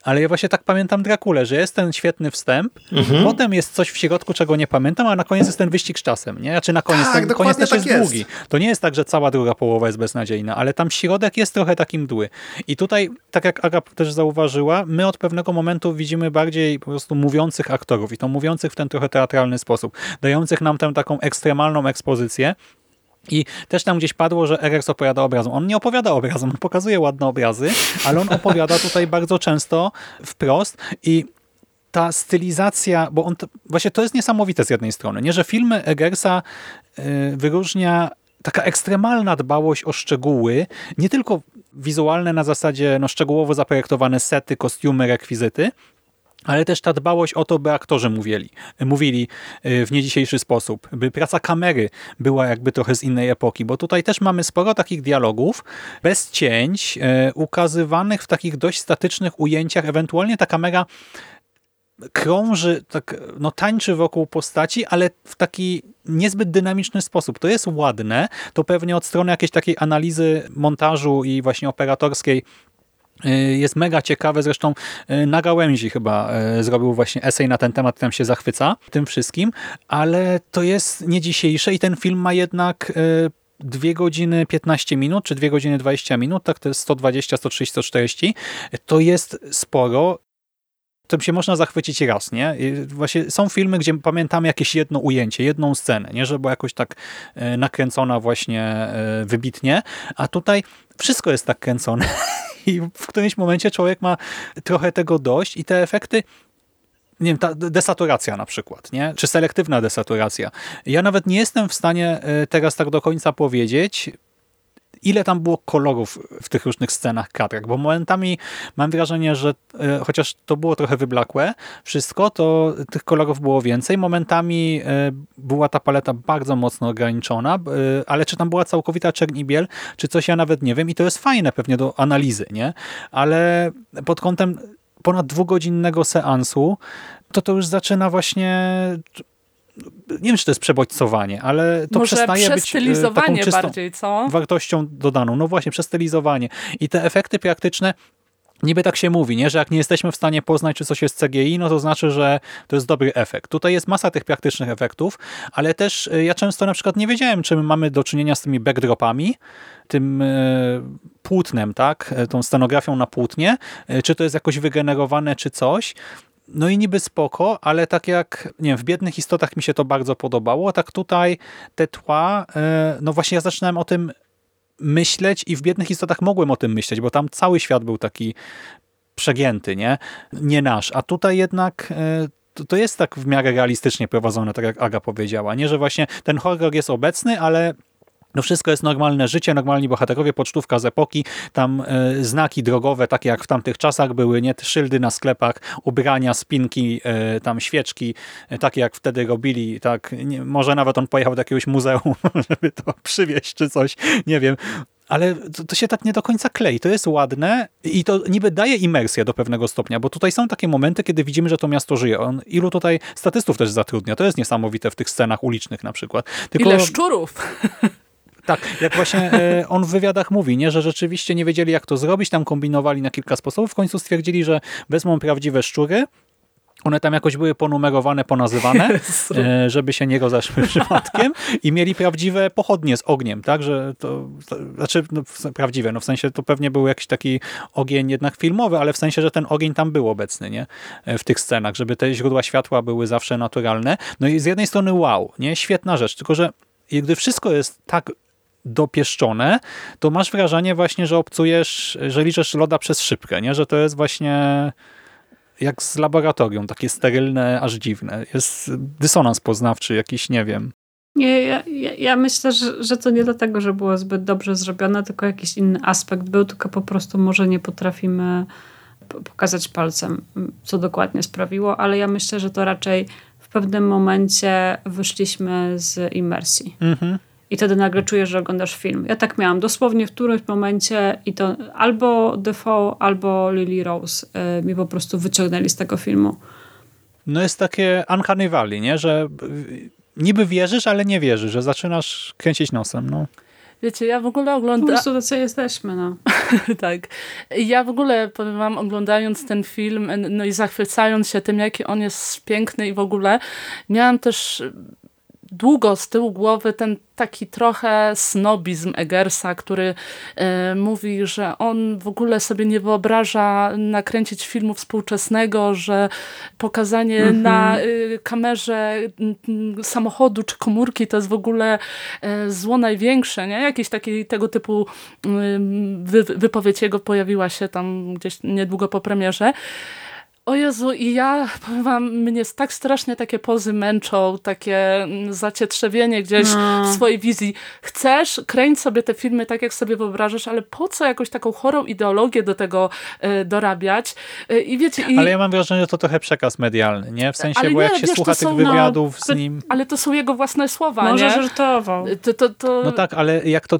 Ale ja właśnie tak pamiętam Drakulę, że jest ten świetny wstęp, Mhm. potem jest coś w środku, czego nie pamiętam, a na koniec jest ten wyścig z czasem, nie? Znaczy na koniec, Tak, ten koniec też tak jest, jest. długi. To nie jest tak, że cała druga połowa jest beznadziejna, ale tam środek jest trochę takim mdły. I tutaj, tak jak Aga też zauważyła, my od pewnego momentu widzimy bardziej po prostu mówiących aktorów i to mówiących w ten trochę teatralny sposób, dających nam tę taką ekstremalną ekspozycję, i też tam gdzieś padło, że Eggers opowiada obrazom. On nie opowiada obrazom, on pokazuje ładne obrazy, ale on opowiada tutaj [laughs] bardzo często wprost i ta stylizacja, bo on to, właśnie to jest niesamowite z jednej strony, nie, że filmy Eggersa y, wyróżnia taka ekstremalna dbałość o szczegóły, nie tylko wizualne na zasadzie no, szczegółowo zaprojektowane sety, kostiumy, rekwizyty, ale też ta dbałość o to, by aktorzy mówili, mówili y, w nie dzisiejszy sposób, by praca kamery była jakby trochę z innej epoki, bo tutaj też mamy sporo takich dialogów bez cięć, y, ukazywanych w takich dość statycznych ujęciach, ewentualnie ta kamera krąży, tak, no tańczy wokół postaci, ale w taki niezbyt dynamiczny sposób. To jest ładne, to pewnie od strony jakiejś takiej analizy montażu i właśnie operatorskiej jest mega ciekawe, zresztą y, na gałęzi chyba y, zrobił właśnie esej na ten temat, tam się zachwyca tym wszystkim, ale to jest nie dzisiejsze i ten film ma jednak y, 2 godziny 15 minut, czy 2 godziny 20 minut, tak to jest 120, 130, 140. To jest sporo tym się można zachwycić raz, nie? Właśnie są filmy, gdzie pamiętamy jakieś jedno ujęcie, jedną scenę, nie? Że była jakoś tak e, nakręcona właśnie e, wybitnie, a tutaj wszystko jest tak kręcone [laughs] i w którymś momencie człowiek ma trochę tego dość i te efekty nie wiem, ta desaturacja na przykład, nie? czy selektywna desaturacja. Ja nawet nie jestem w stanie e, teraz tak do końca powiedzieć, ile tam było kolorów w tych różnych scenach, kadrach, bo momentami mam wrażenie, że e, chociaż to było trochę wyblakłe wszystko, to tych kolorów było więcej. Momentami e, była ta paleta bardzo mocno ograniczona, e, ale czy tam była całkowita czerń i biel, czy coś ja nawet nie wiem i to jest fajne pewnie do analizy, nie? Ale pod kątem ponad dwugodzinnego seansu, to to już zaczyna właśnie nie wiem, czy to jest przebodźcowanie, ale to Może przestaje być e, taką przestylizowanie czystą bardziej, co? wartością dodaną. No właśnie, przestylizowanie. I te efekty praktyczne Niby tak się mówi, nie? że jak nie jesteśmy w stanie poznać, czy coś jest CGI, no to znaczy, że to jest dobry efekt. Tutaj jest masa tych praktycznych efektów, ale też y, ja często na przykład nie wiedziałem, czy my mamy do czynienia z tymi backdropami, tym y, płótnem, tak? Tą scenografią na płótnie, czy to jest jakoś wygenerowane, czy coś. No i niby spoko, ale tak jak nie wiem, w Biednych Istotach mi się to bardzo podobało, tak tutaj te tła, y, no właśnie ja zaczynałem o tym myśleć i w Biednych Istotach mogłem o tym myśleć, bo tam cały świat był taki przegięty, nie? Nie nasz. A tutaj jednak e, to jest tak w miarę realistycznie prowadzone, tak jak Aga powiedziała. Nie, że właśnie ten horror jest obecny, ale no wszystko jest normalne życie, normalni bohaterowie, pocztówka z epoki, tam e, znaki drogowe, takie jak w tamtych czasach były, nie? Szyldy na sklepach, ubrania, spinki, e, tam świeczki, e, takie jak wtedy robili, tak, nie, może nawet on pojechał do jakiegoś muzeum, [laughs] żeby to przywieźć czy coś, nie wiem. Ale to, to się tak nie do końca klei. To jest ładne i to niby daje imersję do pewnego stopnia, bo tutaj są takie momenty, kiedy widzimy, że to miasto żyje. On ilu tutaj statystów też zatrudnia. To jest niesamowite w tych scenach ulicznych na przykład. Tylko, Ile szczurów? [laughs] tak, jak właśnie e, on w wywiadach mówi, nie, że rzeczywiście nie wiedzieli, jak to zrobić, tam kombinowali na kilka sposobów, w końcu stwierdzili, że wezmą prawdziwe szczury, one tam jakoś były ponumerowane, ponazywane, [laughs] e, żeby się nie rozeszły [laughs] przypadkiem. I mieli prawdziwe pochodnie z ogniem, tak, że to, to znaczy no, prawdziwe, no w sensie to pewnie był jakiś taki ogień jednak filmowy, ale w sensie, że ten ogień tam był obecny, nie, e, w tych scenach, żeby te źródła światła były zawsze naturalne. No i z jednej strony wow, nie, świetna rzecz, tylko że gdy wszystko jest tak dopieszczone, to masz wrażenie właśnie, że obcujesz, że liczysz loda przez szybkę, nie? że to jest właśnie jak z laboratorium, takie sterylne, aż dziwne. Jest dysonans poznawczy jakiś, nie wiem. Nie, ja, ja, ja myślę, że, że to nie dlatego, że było zbyt dobrze zrobione, tylko jakiś inny aspekt był, tylko po prostu może nie potrafimy pokazać palcem, co dokładnie sprawiło, ale ja myślę, że to raczej w pewnym momencie wyszliśmy z imersji. Mhm. I wtedy nagle czujesz, że oglądasz film. Ja tak miałam dosłownie w którymś momencie i to albo Defoe, albo Lily Rose y, mi po prostu wyciągnęli z tego filmu. No jest takie uncanny valley, nie? Że niby wierzysz, ale nie wierzysz, że zaczynasz kręcić nosem. No. Wiecie, ja w ogóle oglądam... Po prostu tacy jesteśmy, no. [laughs] tak. Ja w ogóle, powiem wam, oglądając ten film, no i zachwycając się tym, jaki on jest piękny i w ogóle, miałam też długo z tyłu głowy ten taki trochę snobizm Eggersa, który e, mówi, że on w ogóle sobie nie wyobraża nakręcić filmu współczesnego, że pokazanie mm -hmm. na y, kamerze y, samochodu czy komórki to jest w ogóle y, zło największe, nie? Jakiś taki tego typu wy, wypowiedź jego pojawiła się tam gdzieś niedługo po premierze. O Jezu, i ja powiem wam, mnie tak strasznie takie pozy męczą, takie mm, zacietrzewienie gdzieś no. w swojej wizji. Chcesz, kręć sobie te filmy tak, jak sobie wyobrażasz, ale po co jakąś taką chorą ideologię do tego y, dorabiać? Y, I wiecie... I... Ale ja mam wrażenie, że to trochę przekaz medialny, nie? W sensie, ale bo nie, jak się wiesz, słucha tych są, no, wywiadów no, z nim... Ale to są jego własne słowa, Może nie? żartował. To, to, to... No tak, ale jak to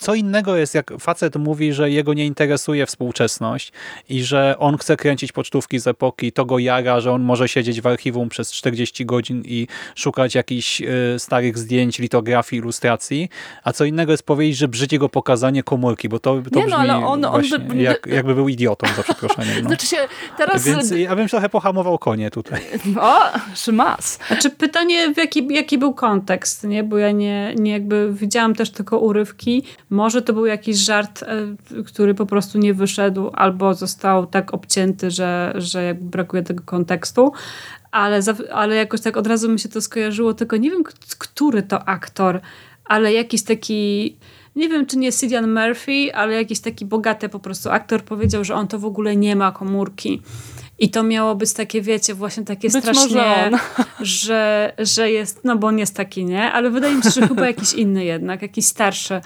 co innego jest, jak facet mówi, że jego nie interesuje współczesność i że on chce kręcić pocztówki z epoki, to go jara, że on może siedzieć w archiwum przez 40 godzin i szukać jakichś y, starych zdjęć, litografii, ilustracji, a co innego jest powiedzieć, że brzydzi go pokazanie komórki, bo to, to nie, no, brzmi no, on, właśnie, on by... jak, jakby był idiotą, za przeproszeniem. No. [laughs] Znaczy się, teraz... Więc ja bym trochę pohamował konie tutaj. [laughs] O, szymas. Znaczy pytanie, jaki, jaki był kontekst, nie? Bo ja nie, nie jakby widziałam też tylko urywki, może to był jakiś żart, e, który po prostu nie wyszedł albo został tak obcięty, że, że brakuje tego kontekstu, ale, ale jakoś tak od razu mi się to skojarzyło, tylko nie wiem, który to aktor, ale jakiś taki nie wiem, czy nie Cillian Murphy, ale jakiś taki bogaty po prostu aktor powiedział, że on to w ogóle nie ma komórki. I to miało być takie, wiecie, właśnie takie być strasznie, [laughs] że, że jest, no bo on jest taki, nie? Ale wydaje mi się, że chyba jakiś inny jednak, jakiś starszy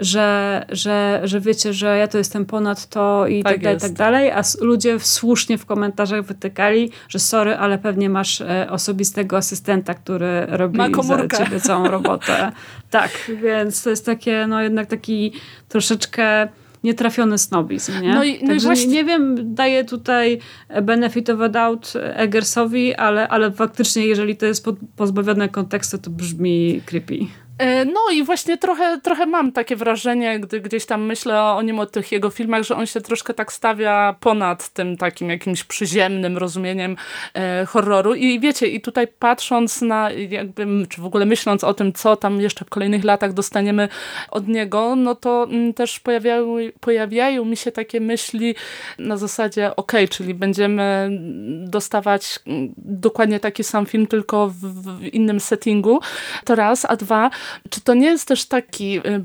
że, że, że wiecie, że ja to jestem ponad to i tak, tak dalej, tak dalej, a ludzie słusznie w komentarzach wytykali, że sorry, ale pewnie masz e, osobistego asystenta, który robi za ciebie całą robotę. [laughs] tak, więc to jest takie, no jednak taki troszeczkę nietrafiony snobizm, nie? No i, no i właśnie... nie, nie, wiem, daję tutaj benefit of a doubt Eggersowi, ale, ale faktycznie jeżeli to jest pozbawione kontekstu, to brzmi creepy. E, no i właśnie trochę, trochę mam takie wrażenie, gdy gdzieś tam myślę o nim, o tych jego filmach, że on się troszkę tak stawia ponad tym takim jakimś przyziemnym rozumieniem e, horroru. I wiecie, i tutaj patrząc na jakby, czy w ogóle myśląc o tym, co tam jeszcze w kolejnych latach dostaniemy od niego, no to też pojawiają, pojawiają mi się takie myśli na zasadzie, ok, czyli będziemy dostawać dokładnie taki sam film, tylko w, w innym settingu. To raz, a dwa, czy to nie jest też taki y,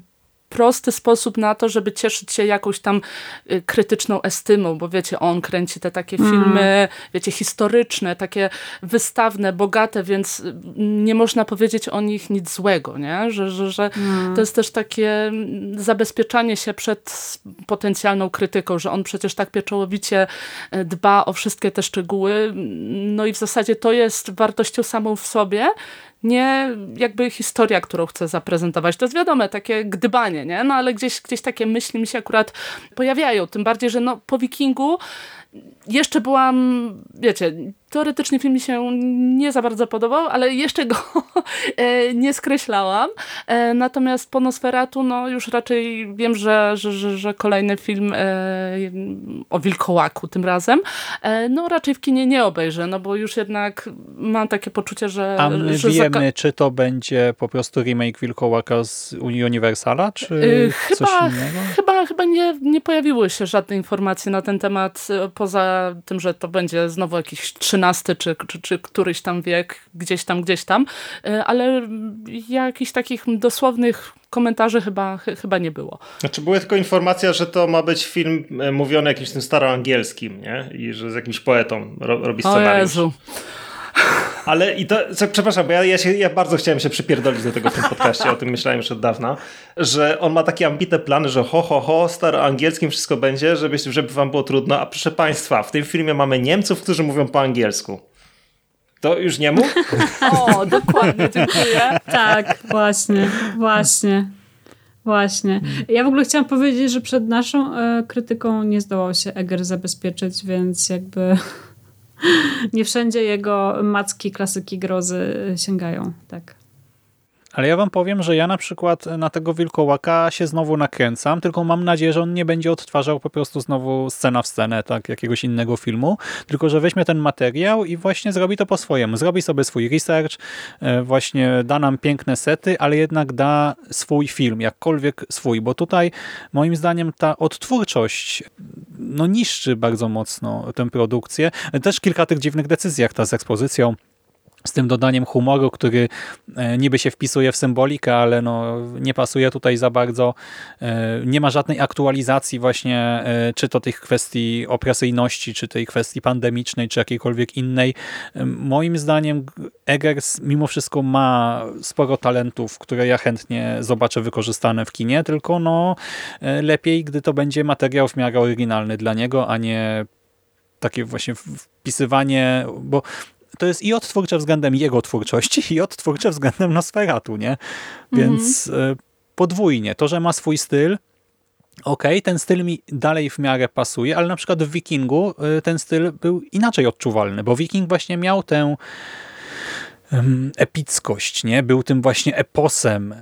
prosty sposób na to, żeby cieszyć się jakąś tam y, krytyczną estymą, bo wiecie, on kręci te takie mm. filmy, wiecie, historyczne, takie wystawne, bogate, więc y, nie można powiedzieć o nich nic złego, nie? Że, że, że mm. to jest też takie mm, zabezpieczanie się przed potencjalną krytyką, że on przecież tak pieczołowicie dba o wszystkie te szczegóły, no i w zasadzie to jest wartością samą w sobie, nie jakby historia, którą chcę zaprezentować. To jest wiadome, takie gdybanie, nie? No ale gdzieś, gdzieś takie myśli mi się akurat pojawiają. Tym bardziej, że no, po Wikingu jeszcze byłam, wiecie, teoretycznie film mi się nie za bardzo podobał, ale jeszcze go [laughs] e, nie skreślałam. E, natomiast po Nosferatu, no już raczej wiem, że, że, że, kolejny film e, o Wilkołaku tym razem, no raczej w kinie nie obejrzę, no bo już jednak mam takie poczucie, że... A my że wiemy, czy to będzie po prostu remake Wilkołaka z Universala, czy chyba, coś innego? Chyba, chyba nie, nie pojawiły się żadne informacje na ten temat, poza tym, że to będzie znowu jakiś 13 XVII czy, czy, czy któryś tam wiek, gdzieś tam, gdzieś tam, e, ale jakichś takich dosłownych komentarzy chyba, chyba nie było. Znaczy była tylko informacja, że to ma być film e, mówiony jakimś tym staroangielskim, nie? I że z jakimś poetą robi scenariusz. O Jezu. Ale i to, co, przepraszam, bo ja, ja, się, ja bardzo chciałem się przypierdolić do tego w tym podcaście, o tym myślałem już od dawna, że on ma takie ambitne plany, że ho, ho, ho, staroangielskim wszystko będzie, żeby, żeby wam było trudno, a proszę państwa, w tym filmie mamy Niemców, którzy mówią po angielsku. To już nie mógł? [laughs] O, dokładnie, dziękuję. Tak, właśnie, właśnie. Właśnie. Ja w ogóle chciałam powiedzieć, że przed naszą e, krytyką nie zdołał się Eger zabezpieczyć, więc jakby nie wszędzie jego macki klasyki grozy sięgają. Tak. Ale ja wam powiem, że ja na przykład na tego wilkołaka się znowu nakręcam, tylko mam nadzieję, że on nie będzie odtwarzał po prostu znowu scena w scenę, tak, jakiegoś innego filmu, tylko że weźmie ten materiał i właśnie zrobi to po swojemu. Zrobi sobie swój research, e, właśnie da nam piękne sety, ale jednak da swój film, jakkolwiek swój, bo tutaj moim zdaniem ta odtwórczość no niszczy bardzo mocno tę produkcję. Też kilka tych dziwnych decyzji, jak ta z ekspozycją, z tym dodaniem humoru, który e, niby się wpisuje w symbolikę, ale no nie pasuje tutaj za bardzo. E, nie ma żadnej aktualizacji właśnie, e, czy to tych kwestii opresyjności, czy tej kwestii pandemicznej, czy jakiejkolwiek innej. Moim zdaniem Eggers mimo wszystko ma sporo talentów, które ja chętnie zobaczę wykorzystane w kinie, tylko no lepiej, gdy to będzie materiał w miarę oryginalny dla niego, a nie takie właśnie wpisywanie, bo to jest i odtwórcze względem jego twórczości, i odtwórcze względem Nosferatu, nie? Więc mhm. podwójnie. To, że ma swój styl, ok, ten styl mi dalej w miarę pasuje, ale na przykład w Wikingu e, ten styl był inaczej odczuwalny, bo Wiking właśnie miał tę epickość, nie? Był tym właśnie eposem.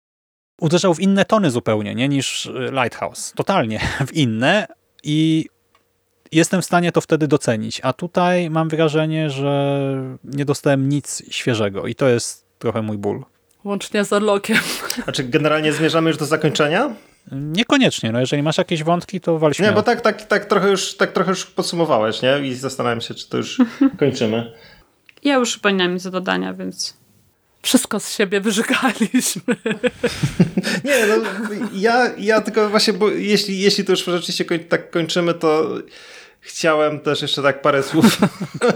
Uderzał w inne tony zupełnie, nie? Niż Lighthouse. Totalnie [laughs] w inne i jestem w stanie to wtedy docenić. A tutaj mam wrażenie, że nie dostałem nic świeżego i to jest trochę mój ból. Łącznie z Orlokiem. A czy generalnie zmierzamy już do zakończenia? Niekoniecznie, no jeżeli masz jakieś wątki, to wal Nie, bo tak, tak, tak, trochę już, tak trochę już podsumowałeś, nie? I zastanawiam się, czy to już [laughs] kończymy. Ja już chyba nie mam nic do dodania, więc wszystko z siebie wyżygaliśmy. [laughs] Nie, no ja, ja tylko właśnie, bo jeśli, jeśli to już rzeczywiście koń, tak kończymy, to Chciałem też jeszcze tak parę słów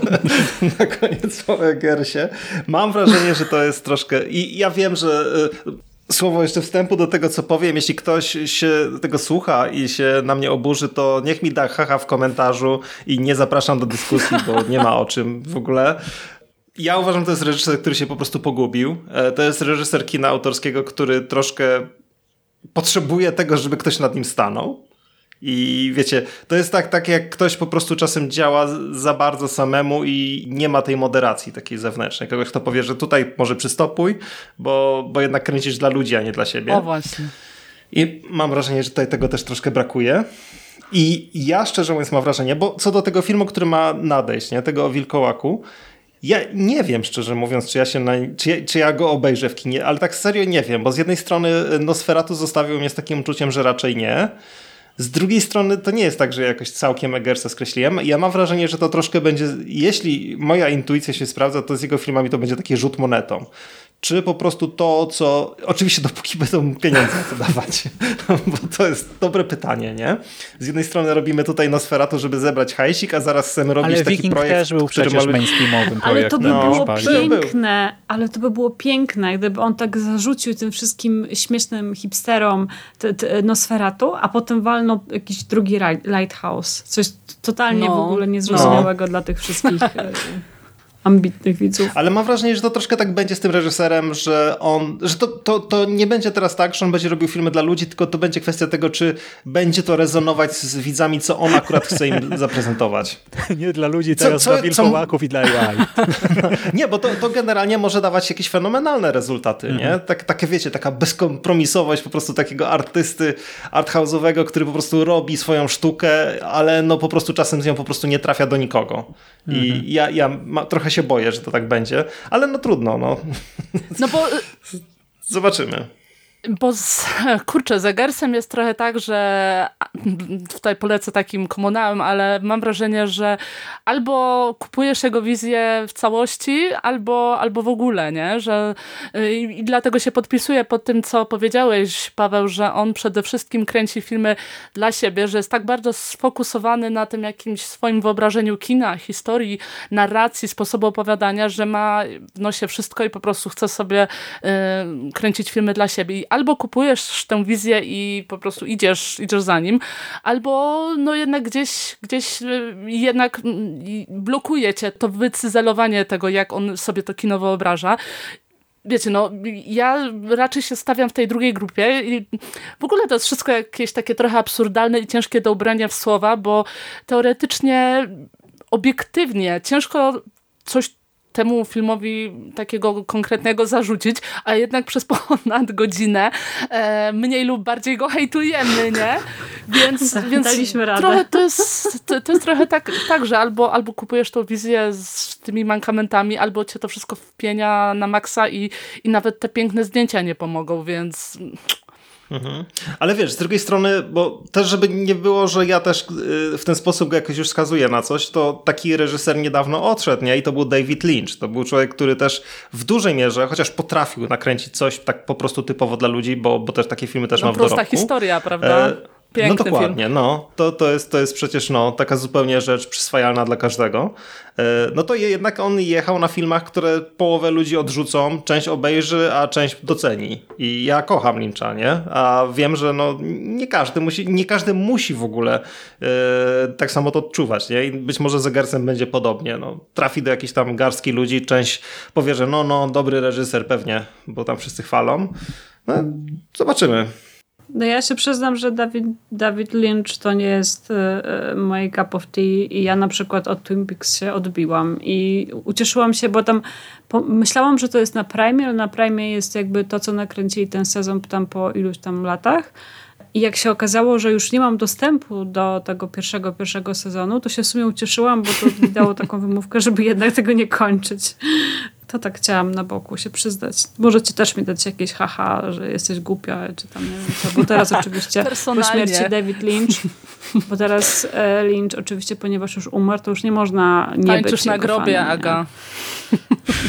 [laughs] na koniec o Egersie. Mam wrażenie, że to jest troszkę... I ja wiem, że y, słowo jeszcze wstępu do tego, co powiem. Jeśli ktoś się tego słucha i się na mnie oburzy, to niech mi da haha w komentarzu i nie zapraszam do dyskusji, bo nie ma o czym w ogóle. Ja uważam, że to jest reżyser, który się po prostu pogubił. E, to jest reżyser kina autorskiego, który troszkę potrzebuje tego, żeby ktoś nad nim stanął. I wiecie, to jest tak, tak jak ktoś po prostu czasem działa za bardzo samemu i nie ma tej moderacji takiej zewnętrznej. Kogoś, kto powie, że tutaj może przystopuj, bo, bo jednak kręcisz dla ludzi, a nie dla siebie. O właśnie. I mam wrażenie, że tutaj tego też troszkę brakuje. I ja szczerze mówiąc mam wrażenie, bo co do tego filmu, który ma nadejść, nie? tego o Wilkołaku, ja nie wiem, szczerze mówiąc, czy ja, się na, czy, ja, czy ja go obejrzę w kinie, ale tak serio nie wiem, bo z jednej strony Nosferatu zostawił mnie z takim uczuciem, że raczej nie, z drugiej strony to nie jest tak, że jakoś całkiem Eggersa skreśliłem. Ja mam wrażenie, że to troszkę będzie, jeśli moja intuicja się sprawdza, to z jego filmami to będzie taki rzut monetą czy po prostu to, co. Oczywiście, dopóki będą pieniądze [laughs] to dawać, bo to jest dobre pytanie, nie? Z jednej strony robimy tutaj Nosferatu, żeby zebrać hajsik, a zaraz chcemy robić ale taki Viking projekt. też był przecież ma... mainstreamowym. Ale to by no, było piękne, ale to by było piękne, gdyby on tak zarzucił tym wszystkim śmiesznym hipsterom te, te Nosferatu, a potem walnął jakiś drugi Lighthouse. Coś totalnie no. w ogóle niezrozumiałego no. dla tych wszystkich. [laughs] Ambitnych widzów. Ale mam wrażenie, że to troszkę tak będzie z tym reżyserem, że on, że to, to, to nie będzie teraz tak, że on będzie robił filmy dla ludzi, tylko to będzie kwestia tego, czy będzie to rezonować z widzami, co on akurat chce im [laughs] zaprezentować. Nie dla ludzi, Co- teraz co- dla wilkołaków i dla AI. [laughs] [laughs] Nie, bo to, to generalnie może dawać jakieś fenomenalne rezultaty, Mhm. nie? Tak, takie wiecie, taka bezkompromisowość po prostu takiego artysty arthouse'owego, który po prostu robi swoją sztukę, ale no po prostu czasem z nią po prostu nie trafia do nikogo. I Mhm. ja, ja ma, trochę się boję, że to tak będzie, ale no trudno, no. No bo Zobaczymy. Bo z, [laughs] kurczę, z Egersem jest trochę tak, że tutaj polecę takim komunałem, ale mam wrażenie, że albo kupujesz jego wizję w całości, albo, albo w ogóle, nie? Że, i, I dlatego się podpisuję pod tym, co powiedziałeś, Paweł, że on przede wszystkim kręci filmy dla siebie, że jest tak bardzo sfokusowany na tym jakimś swoim wyobrażeniu kina, historii, narracji, sposobu opowiadania, że ma w nosie wszystko i po prostu chce sobie y, kręcić filmy dla siebie. I albo kupujesz tę wizję i po prostu idziesz, idziesz za nim, albo no jednak gdzieś, gdzieś y, jednak mm, blokuje cię to wycyzelowanie tego, jak on sobie to kino wyobraża. Wiecie, no ja raczej się stawiam w tej drugiej grupie i w ogóle to jest wszystko jakieś takie trochę absurdalne i ciężkie do ubrania w słowa, bo teoretycznie, obiektywnie ciężko coś temu filmowi takiego konkretnego zarzucić, a jednak przez ponad godzinę e, mniej lub bardziej go hejtujemy, nie? Więc, [laughs] więc Daliśmy radę. trochę to jest, to, to jest trochę tak, tak, że albo, albo kupujesz tą wizję z tymi mankamentami, albo cię to wszystko wpienia na maksa i, i nawet te piękne zdjęcia nie pomogą, więc Mhm. Ale wiesz, z drugiej strony, bo też żeby nie było, że ja też y, w ten sposób go jakoś już wskazuję na coś, to taki reżyser niedawno odszedł, nie? I to był David Lynch. To był człowiek, który też w dużej mierze, chociaż potrafił nakręcić coś tak po prostu typowo dla ludzi, bo, bo też takie filmy też no, ma w prosta dorobku. historia, prawda? E, Piękny no dokładnie, film. no. To, to, jest, to jest przecież no, taka zupełnie rzecz przyswajalna dla każdego. E, No to je- jednak on jechał na filmach, które połowę ludzi odrzucą, część obejrzy, a część doceni. I ja kocham Lyncha, nie? A wiem, że no, nie każdy musi, nie każdy musi w ogóle e, tak samo to odczuwać, nie? I być może z Egersem będzie podobnie. No, trafi do jakiejś tam garstki ludzi, część powie, że no, no, dobry reżyser pewnie, bo tam wszyscy chwalą. No, zobaczymy. No ja się przyznam, że David, David Lynch to nie jest e, e, moje cup of tea i ja na przykład od Twin Peaks się odbiłam i ucieszyłam się, bo tam po, myślałam, że to jest na Prime, ale na Prime jest jakby to, co nakręcili ten sezon tam po iluś tam latach. I jak się okazało, że już nie mam dostępu do tego pierwszego, pierwszego sezonu, to się w sumie ucieszyłam, bo to mi dało taką wymówkę, żeby jednak tego nie kończyć. To tak chciałam na boku się przyznać. Możecie też mi dać jakieś haha, że jesteś głupia, czy tam nie wiem co. Bo teraz [laughs] oczywiście po śmierci David Lynch, bo teraz e, Lynch oczywiście, ponieważ już umarł, to już nie można nie być Tańczysz na jego grobie, fanem? Aga. [laughs]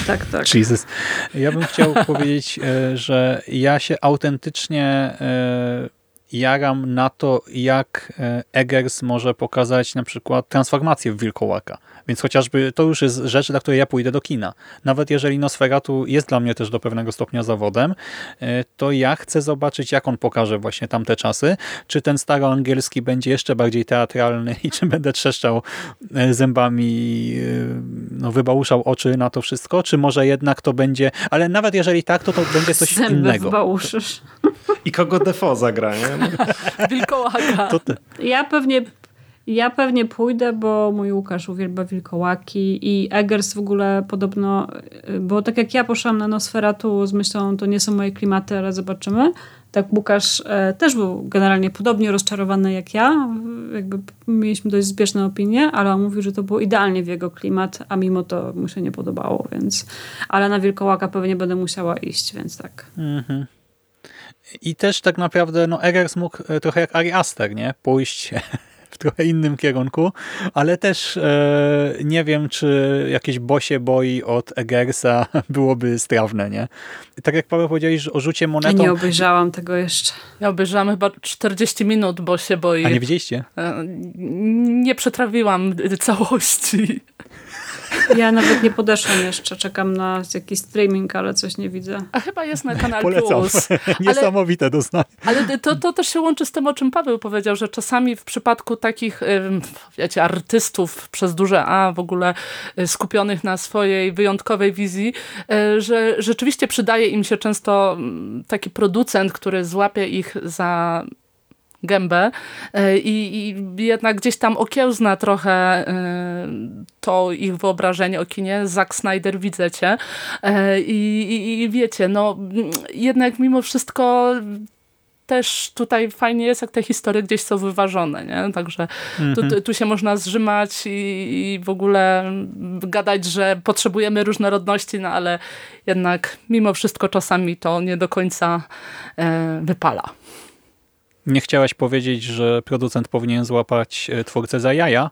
Tak, tak. Jesus. Ja bym chciał [laughs] powiedzieć, e, że ja się autentycznie e, jaram na to, jak e, Eggers może pokazać na przykład transformację w wilkołaka. Więc chociażby to już jest rzecz, dla której ja pójdę do kina. Nawet jeżeli Nosferatu jest dla mnie też do pewnego stopnia zawodem, e, to ja chcę zobaczyć, jak on pokaże właśnie tamte czasy. Czy ten staroangielski będzie jeszcze bardziej teatralny [laughs] i czy będę trzeszczał e, zębami, e, no, wybałuszał oczy na to wszystko, czy może jednak to będzie, ale nawet jeżeli tak, to to będzie coś Zęby innego. wbałuszysz. I kogo Defo zagra, nie? [laughs] Wilkołaka. Ja pewnie, ja pewnie pójdę, bo mój Łukasz uwielbia wilkołaki i Eggers w ogóle podobno, y, bo tak jak ja poszłam na Nosferatu z myślą, to nie są moje klimaty, ale zobaczymy. Tak Łukasz e, też był generalnie podobnie rozczarowany jak ja. Jakby mieliśmy dość zbieżne opinie, ale on mówił, że to było idealnie w jego klimat, a mimo to mu się nie podobało, więc... Ale na wilkołaka pewnie będę musiała iść, więc tak. Mhm. I też tak naprawdę no, Eggers mógł e, trochę jak Ari Aster, nie? Pójść w trochę innym kierunku, ale też e, nie wiem, czy jakieś bosie boi od Eggersa [laughs] byłoby strawne, nie? Tak jak Paweł powiedziałeś o rzucie Ja monetą... nie obejrzałam tego jeszcze. Ja obejrzałam chyba 40 minut, bo się boi. A nie widzieliście? E, Nie przetrawiłam całości. Ja nawet nie podeszłam jeszcze, czekam na jakiś streaming, ale coś nie widzę. A chyba jest na [laughs] Kanal Polecam. Plus. [laughs] Niesamowite doznanie. Ale to, to też się łączy z tym, o czym Paweł powiedział, że czasami w przypadku takich, wiecie, artystów przez duże A w ogóle y, skupionych na swojej wyjątkowej wizji, y, że rzeczywiście przydaje im się często mm, taki producent, który złapie ich za gębę y, i, i jednak gdzieś tam okiełzna trochę y, to ich wyobrażenie o kinie. Zack Snyder widzę cię Y, i, i, i wiecie, no jednak mimo wszystko też tutaj fajnie jest, jak te historie gdzieś są wyważone, nie? Także tu, tu, tu się można zrzymać i, i w ogóle gadać, że potrzebujemy różnorodności, no ale jednak mimo wszystko czasami to nie do końca e, wypala. Nie chciałaś powiedzieć, że producent powinien złapać e, twórcę za jaja,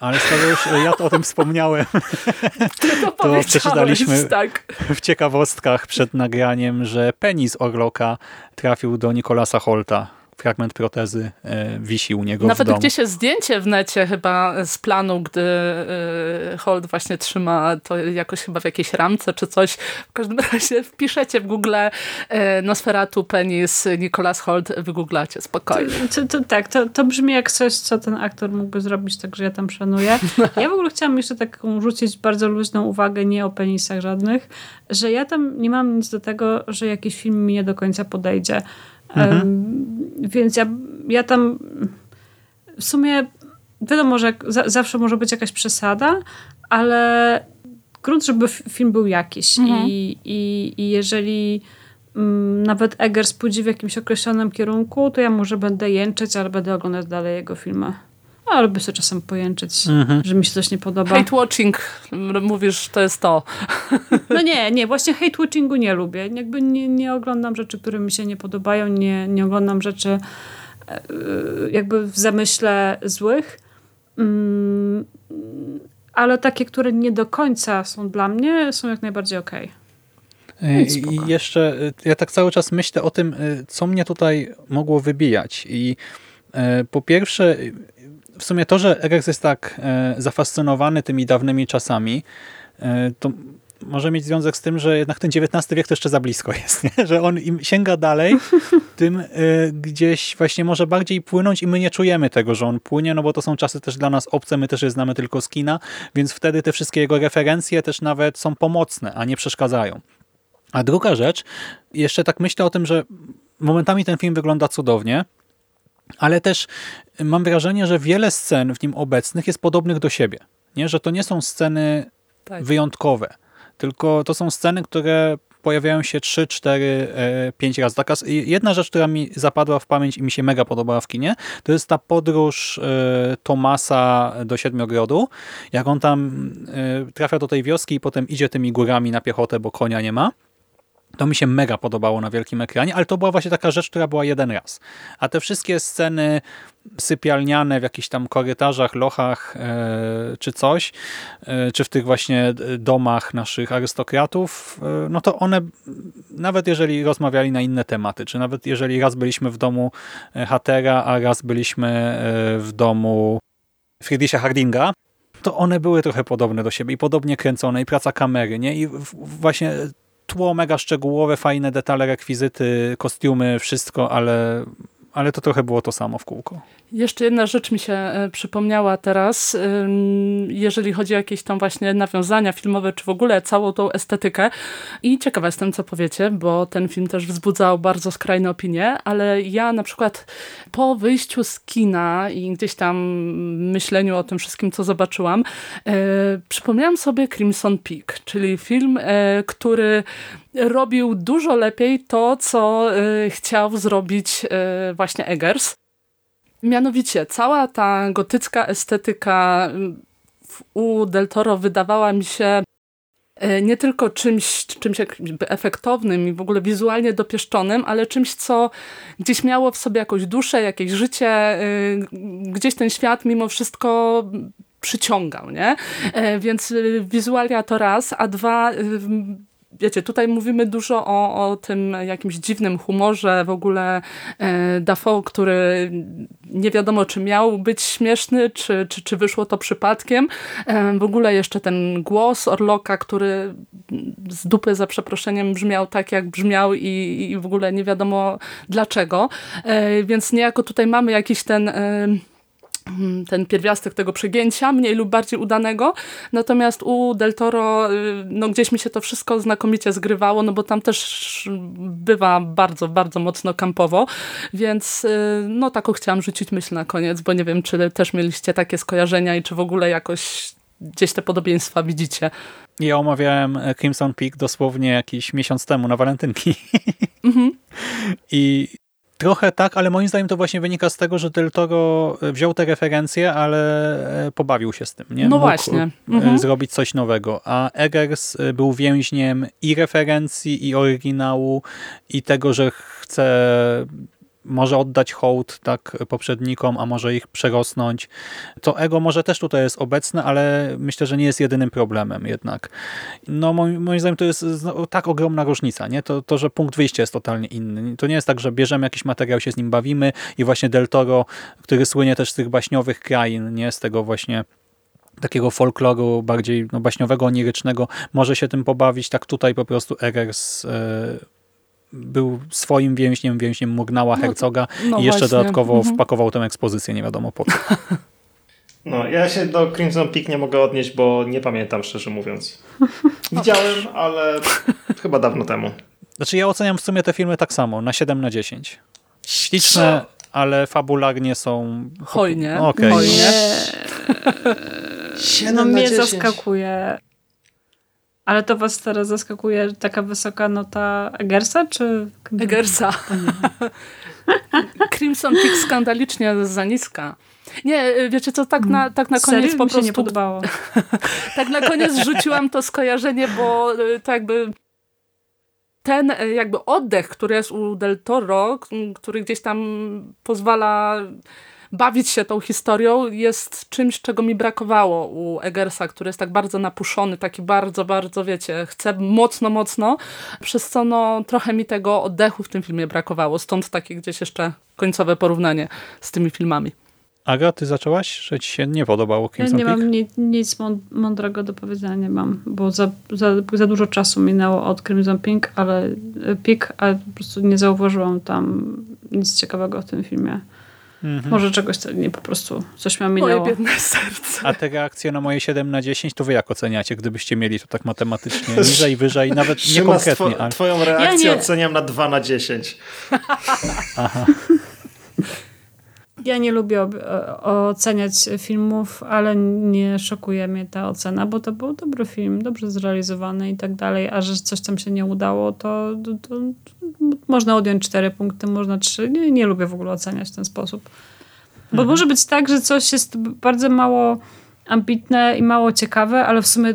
ale skoro już e, ja to o tym wspomniałem, [laughs] To, to przeczytaliśmy tak. w ciekawostkach przed nagraniem, że penis Orloka trafił do Nikolasa Holta. Fragment protezy e, wisi u niego w Nawet domu. gdzieś jest zdjęcie w necie chyba z planu, gdy y, Holt właśnie trzyma to jakoś chyba w jakiejś ramce czy coś. W każdym razie wpiszecie w Google y, Nosferatu penis Nicholas Holt, wygooglacie, spokojnie. To, to, tak, to, to brzmi jak coś, co ten aktor mógłby zrobić, także ja tam szanuję. [laughs] Ja w ogóle chciałam jeszcze taką rzucić bardzo luźną uwagę, nie o penisach żadnych, że ja tam nie mam nic do tego, że jakiś film mi nie do końca podejdzie. Um, więc ja, ja tam w sumie wiadomo, że za, zawsze może być jakaś przesada, ale grunt, żeby film był jakiś. I, i, I jeżeli mm, nawet Eggers pójdzie w jakimś określonym kierunku, to ja może będę jęczeć, ale będę oglądać dalej jego filmy. A lubię sobie czasem pojęczyć, że mi się coś nie podoba. Hate watching, mówisz, to jest to. [laughs] No nie, nie, właśnie hate watchingu nie lubię. Jakby nie, nie oglądam rzeczy, które mi się nie podobają, nie, nie oglądam rzeczy e, jakby w zamyśle złych. Mm, Ale takie, które nie do końca są dla mnie, są jak najbardziej okej. E, I jeszcze e, ja tak cały czas myślę o tym, e, co mnie tutaj mogło wybijać. I e, po pierwsze, e, w sumie to, że Erex jest tak e, zafascynowany tymi dawnymi czasami, e, to może mieć związek z tym, że jednak ten XIX wiek to jeszcze za blisko jest, nie? że on im sięga dalej, [laughs] tym e, gdzieś właśnie może bardziej płynąć i my nie czujemy tego, że on płynie, no bo to są czasy też dla nas obce, my też je znamy tylko z kina, więc wtedy te wszystkie jego referencje też nawet są pomocne, a nie przeszkadzają. A druga rzecz, jeszcze tak myślę o tym, że momentami ten film wygląda cudownie, ale też mam wrażenie, że wiele scen w nim obecnych jest podobnych do siebie. Nie? Że to nie są sceny Tak. wyjątkowe, tylko to są sceny, które pojawiają się 3, 4, 5 razy. Taka jedna rzecz, która mi zapadła w pamięć i mi się mega podobała w kinie, to jest ta podróż e, Tomasa do Siedmiogrodu. Jak on tam e, trafia do tej wioski i potem idzie tymi górami na piechotę, bo konia nie ma. To mi się mega podobało na wielkim ekranie, ale to była właśnie taka rzecz, która była jeden raz. A te wszystkie sceny sypialniane w jakichś tam korytarzach, lochach e, czy coś, e, czy w tych właśnie domach naszych arystokratów, e, no to one, nawet jeżeli rozmawiali na inne tematy, czy nawet jeżeli raz byliśmy w domu Hattera, a raz byliśmy w domu Friedricha Hardinga, to one były trochę podobne do siebie i podobnie kręcone i praca kamery, nie? I właśnie tło mega szczegółowe, fajne detale, rekwizyty, kostiumy, wszystko, ale, ale to trochę było to samo w kółko. Jeszcze jedna rzecz mi się e, przypomniała teraz, jeżeli chodzi o jakieś tam właśnie nawiązania filmowe, czy w ogóle całą tą estetykę. I ciekawa jestem, co powiecie, bo ten film też wzbudzał bardzo skrajne opinie, ale ja na przykład po wyjściu z kina i gdzieś tam myśleniu o tym wszystkim, co zobaczyłam, e, przypomniałam sobie Crimson Peak, czyli film, e, który robił dużo lepiej to, co e, chciał zrobić e, właśnie Eggers. Mianowicie, cała ta gotycka estetyka w- u Del Toro wydawała mi się nie tylko czymś, czymś efektownym i w ogóle wizualnie dopieszczonym, ale czymś, co gdzieś miało w sobie jakąś duszę, jakieś życie, gdzieś ten świat mimo wszystko przyciągał, nie? E, Więc wizualia to raz, a dwa wiecie, tutaj mówimy dużo o, o tym jakimś dziwnym humorze, w ogóle e, Dafoe, który nie wiadomo, czy miał być śmieszny, czy, czy, czy wyszło to przypadkiem. E, w ogóle jeszcze ten głos Orloka, który z dupy za przeproszeniem brzmiał tak, jak brzmiał i, i w ogóle nie wiadomo dlaczego. E, więc niejako tutaj mamy jakiś ten... E, ten pierwiastek tego przegięcia, mniej lub bardziej udanego. Natomiast u Del Toro y, no, gdzieś mi się to wszystko znakomicie zgrywało, no bo tam też bywa bardzo, bardzo mocno kampowo, więc y, no taką chciałam rzucić myśl na koniec, bo nie wiem, czy też mieliście takie skojarzenia i czy w ogóle jakoś gdzieś te podobieństwa widzicie. Ja omawiałem Crimson Peak dosłownie jakiś miesiąc temu na walentynki. Mhm. [laughs] I Trochę tak, ale moim zdaniem to właśnie wynika z tego, że Del Toro wziął te referencje, ale e, pobawił się z tym. Nie? No Mógł właśnie. E, mhm. zrobić coś nowego. A Eggers e, był więźniem i referencji, i oryginału, i tego, że chce może oddać hołd tak poprzednikom, a może ich przerosnąć. To ego może też tutaj jest obecne, ale myślę, że nie jest jedynym problemem jednak. No moim, moim zdaniem to jest no, tak ogromna różnica, nie? To, to, że punkt wyjścia jest totalnie inny. To nie jest tak, że bierzemy jakiś materiał, się z nim bawimy i właśnie Del Toro, który słynie też z tych baśniowych krain, nie? Z tego właśnie takiego folkloru bardziej no, baśniowego, onirycznego, może się tym pobawić. Tak tutaj po prostu Eggers yy, był swoim więźniem, więźniem Mugnała no, Hercoga no i jeszcze właśnie. dodatkowo mhm. wpakował tę ekspozycję, nie wiadomo po co. [laughs] No, ja się do Crimson Peak nie mogę odnieść, bo nie pamiętam, szczerze mówiąc. [laughs] Widziałem, ale chyba dawno temu. Znaczy ja oceniam w sumie te filmy tak samo, na 7 na 10. Śliczne, ale fabularnie są... Hojnie. Okay. Hojnie. no mnie zaskakuje ale to was teraz zaskakuje taka wysoka nota Egersa, czy... Egersa. [laughs] Crimson Peak skandalicznie za niska. Nie, wiecie co, tak na, tak na koniec Serio? po prostu... nie podobało. [laughs] tak na koniec rzuciłam to skojarzenie, bo y, to jakby ten y, jakby oddech, który jest u Del Toro, który gdzieś tam pozwala bawić się tą historią jest czymś, czego mi brakowało u Eggersa, który jest tak bardzo napuszony, taki bardzo, bardzo, wiecie, chce mocno, mocno, przez co no, trochę mi tego oddechu w tym filmie brakowało. Stąd takie gdzieś jeszcze końcowe porównanie z tymi filmami. Aga, ty zaczęłaś, że ci się nie podobało Crimson Ja nie Peak? mam nic, nic mądrego do powiedzenia, nie mam, bo za, za, za dużo czasu minęło od Crimson Peak, ale Peak, ale po prostu nie zauważyłam tam nic ciekawego w tym filmie. Mhm. Może czegoś nie po prostu coś ma minęło. Moje biedne serce. A te reakcje na moje 7 na 10 to wy jak oceniacie, gdybyście mieli to tak matematycznie [laughs] niżej, wyżej, nawet nie konkretnie. Two, ale... Twoją reakcję ja oceniam na 2 na 10. Aha. [laughs] Ja nie lubię oceniać filmów, ale nie szokuje mnie ta ocena, bo to był dobry film, dobrze zrealizowany i tak dalej, a że coś tam się nie udało, to, to, to można odjąć cztery punkty, można trzy. Nie, nie lubię w ogóle oceniać w ten sposób. Bo mhm. może być tak, że coś jest bardzo mało ambitne i mało ciekawe, ale w sumie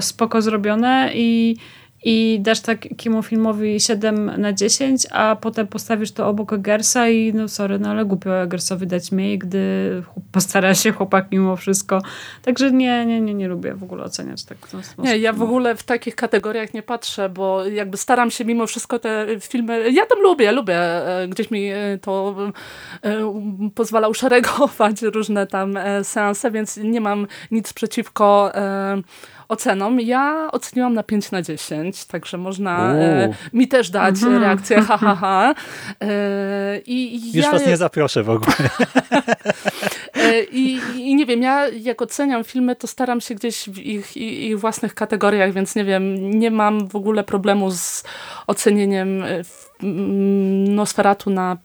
spoko zrobione i i dasz takiemu filmowi 7 na 10, a potem postawisz to obok Eggersa i no sorry, no ale głupio Eggersowi dać mniej, gdy [laughs] postara się chłopak mimo wszystko. Także nie, nie, nie, nie lubię w ogóle oceniać tak w ten sposób. Nie, ja w ogóle w takich kategoriach nie patrzę, bo jakby staram się mimo wszystko te filmy, ja tam lubię, lubię, e, gdzieś mi e, to e, pozwala uszeregować [laughs] różne tam seanse, więc nie mam nic przeciwko oceną. Ja oceniłam na 5 na 10, także można e, mi też dać mhm. reakcję ha, ha, ha. E, i, Już ja, was nie zaproszę w ogóle. [laughs] e, i, I nie wiem, ja jak oceniam filmy, to staram się gdzieś w ich, ich własnych kategoriach, więc nie wiem, nie mam w ogóle problemu z ocenieniem e, Nosferatu na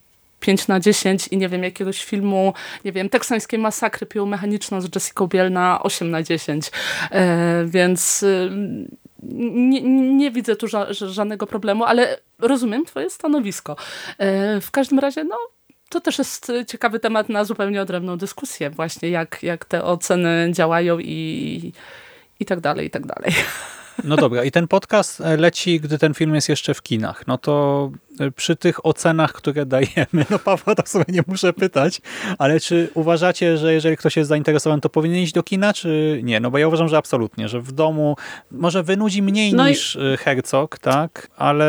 5 na 10 i nie wiem, jakiegoś filmu, nie wiem, teksańskiej masakry piłomechaniczną z Jessica Biel na 8 na 10. E, więc y, nie, nie, widzę tu ża żadnego problemu, ale rozumiem twoje stanowisko. E, w każdym razie, no, to też jest ciekawy temat na zupełnie odrębną dyskusję właśnie, jak, jak te oceny działają i, i tak dalej, i tak dalej. No dobra, i ten podcast leci, gdy ten film jest jeszcze w kinach. No to przy tych ocenach, które [laughs] dajemy, no Pawła to sobie nie muszę pytać, ale czy uważacie, że jeżeli ktoś jest zainteresowany, to powinien iść do kina, czy nie? No bo ja uważam, że absolutnie, że w domu może wynudzi mniej no niż i... Herzog, tak? Ale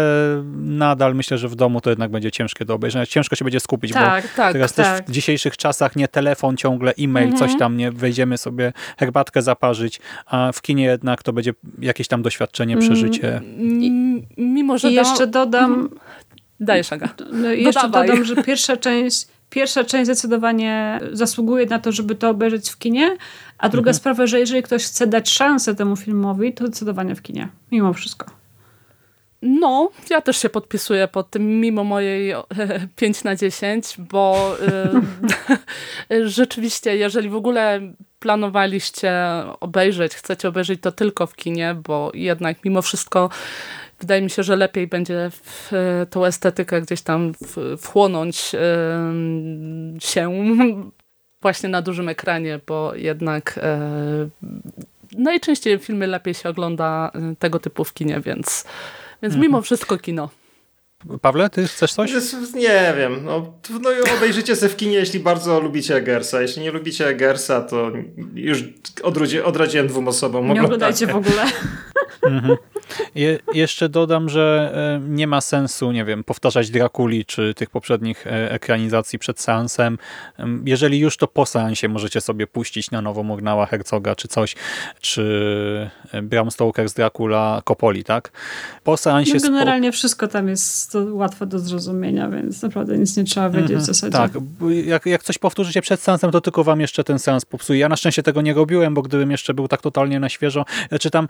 nadal myślę, że w domu to jednak będzie ciężkie do obejrzenia. Ciężko się będzie skupić, tak, bo tak, teraz tak. też w dzisiejszych czasach nie telefon, ciągle e-mail, mhm. coś tam, nie wejdziemy sobie herbatkę zaparzyć, a w kinie jednak to będzie jakieś tam doświadczenie, przeżycie. Mm, mimo, że I jeszcze dodam... Dajesz, Aga. No, jeszcze Dodawaj. dodam, że pierwsza część pierwsza część zdecydowanie zasługuje na to, żeby to obejrzeć w kinie, a druga mhm. sprawa, że jeżeli ktoś chce dać szansę temu filmowi, to zdecydowanie w kinie, mimo wszystko. No, ja też się podpisuję pod tym, mimo mojej [laughs] 5 na 10, bo y, [laughs] rzeczywiście, jeżeli w ogóle planowaliście obejrzeć, chcecie obejrzeć to tylko w kinie, bo jednak mimo wszystko wydaje mi się, że lepiej będzie w tą estetykę gdzieś tam wchłonąć się [laughs] właśnie na dużym ekranie, bo jednak e, najczęściej filmy lepiej się ogląda e, tego typu w kinie, więc, więc mimo mhm. wszystko kino. Pawle, ty chcesz coś? Nie wiem. No, no obejrzyjcie sobie w kinie, jeśli bardzo lubicie Eggersa. Jeśli nie lubicie Eggersa, to już odradzi, odradziłem dwóm osobom. Nie oglądajcie w ogóle. Je, jeszcze dodam, że e, nie ma sensu, nie wiem, powtarzać Drakuli czy tych poprzednich e, ekranizacji przed seansem. Jeżeli już, to po seansie możecie sobie puścić na nowo Murnała Herzoga czy coś, czy e, Bram Stoker z Dracula Kopoli, tak? Po seansie... No generalnie wszystko tam jest łatwe do zrozumienia, więc naprawdę nic nie trzeba wiedzieć w mhm. zasadzie. Tak, jak, jak coś powtórzycie przed seansem, to tylko wam jeszcze ten seans popsuje. Ja na szczęście tego nie robiłem, bo gdybym jeszcze był tak totalnie na świeżo, czy tam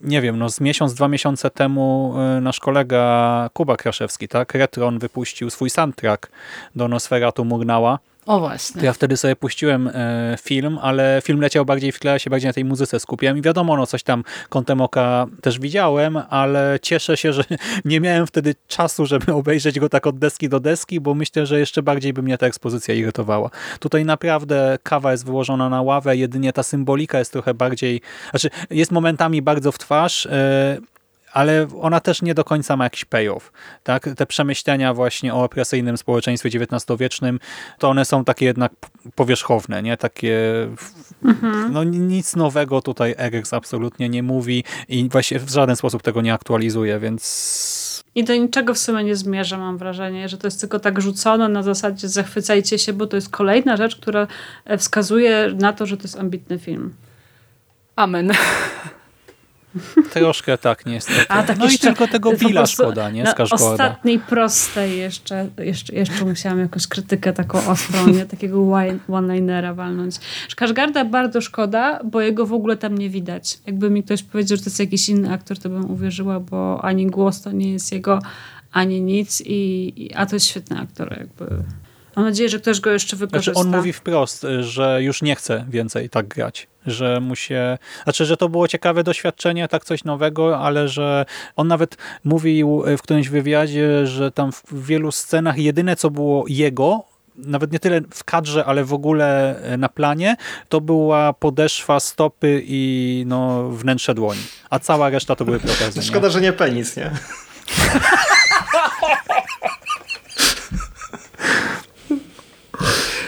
nie wiem, no z miesiąc, dwa miesiące temu y, nasz kolega Kuba Kraszewski, tak, Retron wypuścił swój soundtrack do Nosferatu Murnała o właśnie. To ja wtedy sobie puściłem e, film, ale film leciał bardziej, wklejał się bardziej na tej muzyce skupiłem i wiadomo, no coś tam kątem oka też widziałem, ale cieszę się, że [laughs] nie miałem wtedy czasu, żeby obejrzeć go tak od deski do deski, bo myślę, że jeszcze bardziej by mnie ta ekspozycja irytowała. Tutaj naprawdę kawa jest wyłożona na ławę, jedynie ta symbolika jest trochę bardziej, znaczy jest momentami bardzo w twarz, e, ale ona też nie do końca ma jakiś payoff. Tak? Te przemyślenia właśnie o opresyjnym społeczeństwie XIX-wiecznym, to one są takie jednak powierzchowne, nie? Takie mhm. no nic nowego tutaj Erex absolutnie nie mówi i właśnie w żaden sposób tego nie aktualizuje, więc i do niczego w sumie nie zmierza, mam wrażenie, że to jest tylko tak rzucone na zasadzie zachwycajcie się, bo to jest kolejna rzecz, która wskazuje na to, że to jest ambitny film. Amen. Troszkę tak, niestety. A, tak no jeszcze, i tylko tego Billa szkoda, nie? Z ostatniej prostej jeszcze, jeszcze, jeszcze musiałam jakąś krytykę taką ostrą, nie? Takiego one-linera walnąć. Kaszgarda bardzo szkoda, bo jego w ogóle tam nie widać. Jakby mi ktoś powiedział, że to jest jakiś inny aktor, to bym uwierzyła, bo ani głos to nie jest jego, ani nic. I, i a to jest świetny aktor, jakby... Mam nadzieję, że ktoś go jeszcze wykorzysta. Znaczy on mówi wprost, że już nie chce więcej tak grać. Że mu się... Znaczy, że to było ciekawe doświadczenie, tak coś nowego, ale że on nawet mówił w którymś wywiadzie, że tam w wielu scenach jedyne co było jego, nawet nie tyle w kadrze, ale w ogóle na planie, to była podeszwa, stopy i no, wnętrze dłoni. A cała reszta to były [laughs] protezy. Szkoda, nie? że nie penis, nie? [laughs]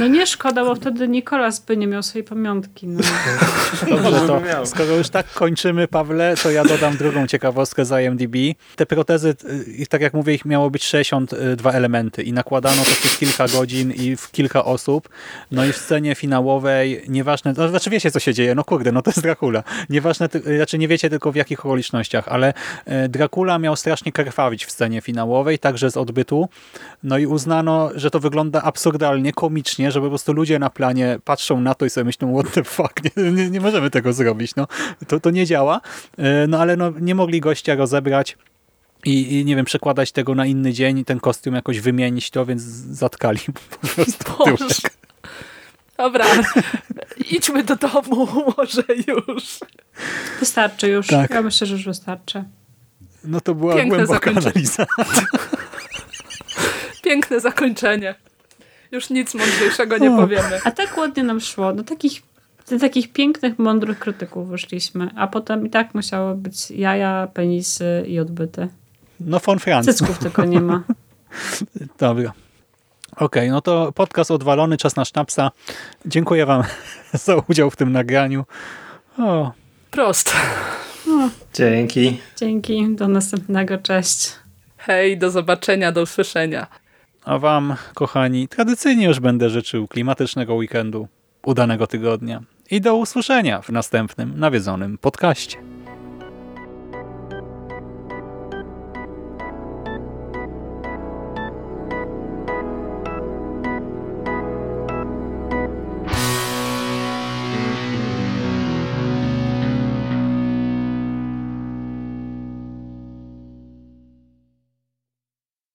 No nie szkoda, bo wtedy Nikolas by nie miał swojej pamiątki. No. [laughs] Dobrze, to skoro już tak kończymy, Pawle, to ja dodam drugą ciekawostkę z IMDb. Te protezy, y, tak jak mówię, ich miało być 62 elementy i nakładano to przez kilka godzin i w kilka osób. No i w scenie finałowej, nieważne, no, znaczy wiecie co się dzieje, no kurde, no to jest Dracula. Nieważne, znaczy nie wiecie tylko w jakich okolicznościach, ale y, Dracula miał strasznie krwawić w scenie finałowej, także z odbytu. No i uznano, że to wygląda absurdalnie, komicznie, że po prostu ludzie na planie patrzą na to i sobie myślą, what the fuck, nie, nie, nie możemy tego zrobić, no. To, to nie działa, e, no ale no, nie mogli gościa rozebrać i, i, nie wiem, przekładać tego na inny dzień, ten kostium jakoś wymienić to, więc zatkali po prostu Dobra, idźmy do domu, [laughs] może już. Wystarczy już. Tak. Ja myślę, że już wystarczy. No to była Piękne głęboka analiza. [laughs] Piękne zakończenie. Już nic mądrzejszego nie powiemy. A tak ładnie nam szło. Do takich, do takich pięknych, mądrych krytyków wyszliśmy. A potem i tak musiało być jaja, penisy i odbyty. No von Franz. Cycków tylko nie ma. [laughs] Dobra. Okej, no to podcast odwalony, czas na sznapsa. Dziękuję wam [laughs] za udział w tym nagraniu. O, Prost. Dzięki. Dzięki, do następnego, cześć. Hej, do zobaczenia, do usłyszenia. A wam, kochani, tradycyjnie już będę życzył klimatycznego weekendu, udanego tygodnia i do usłyszenia w następnym nawiedzonym podcaście.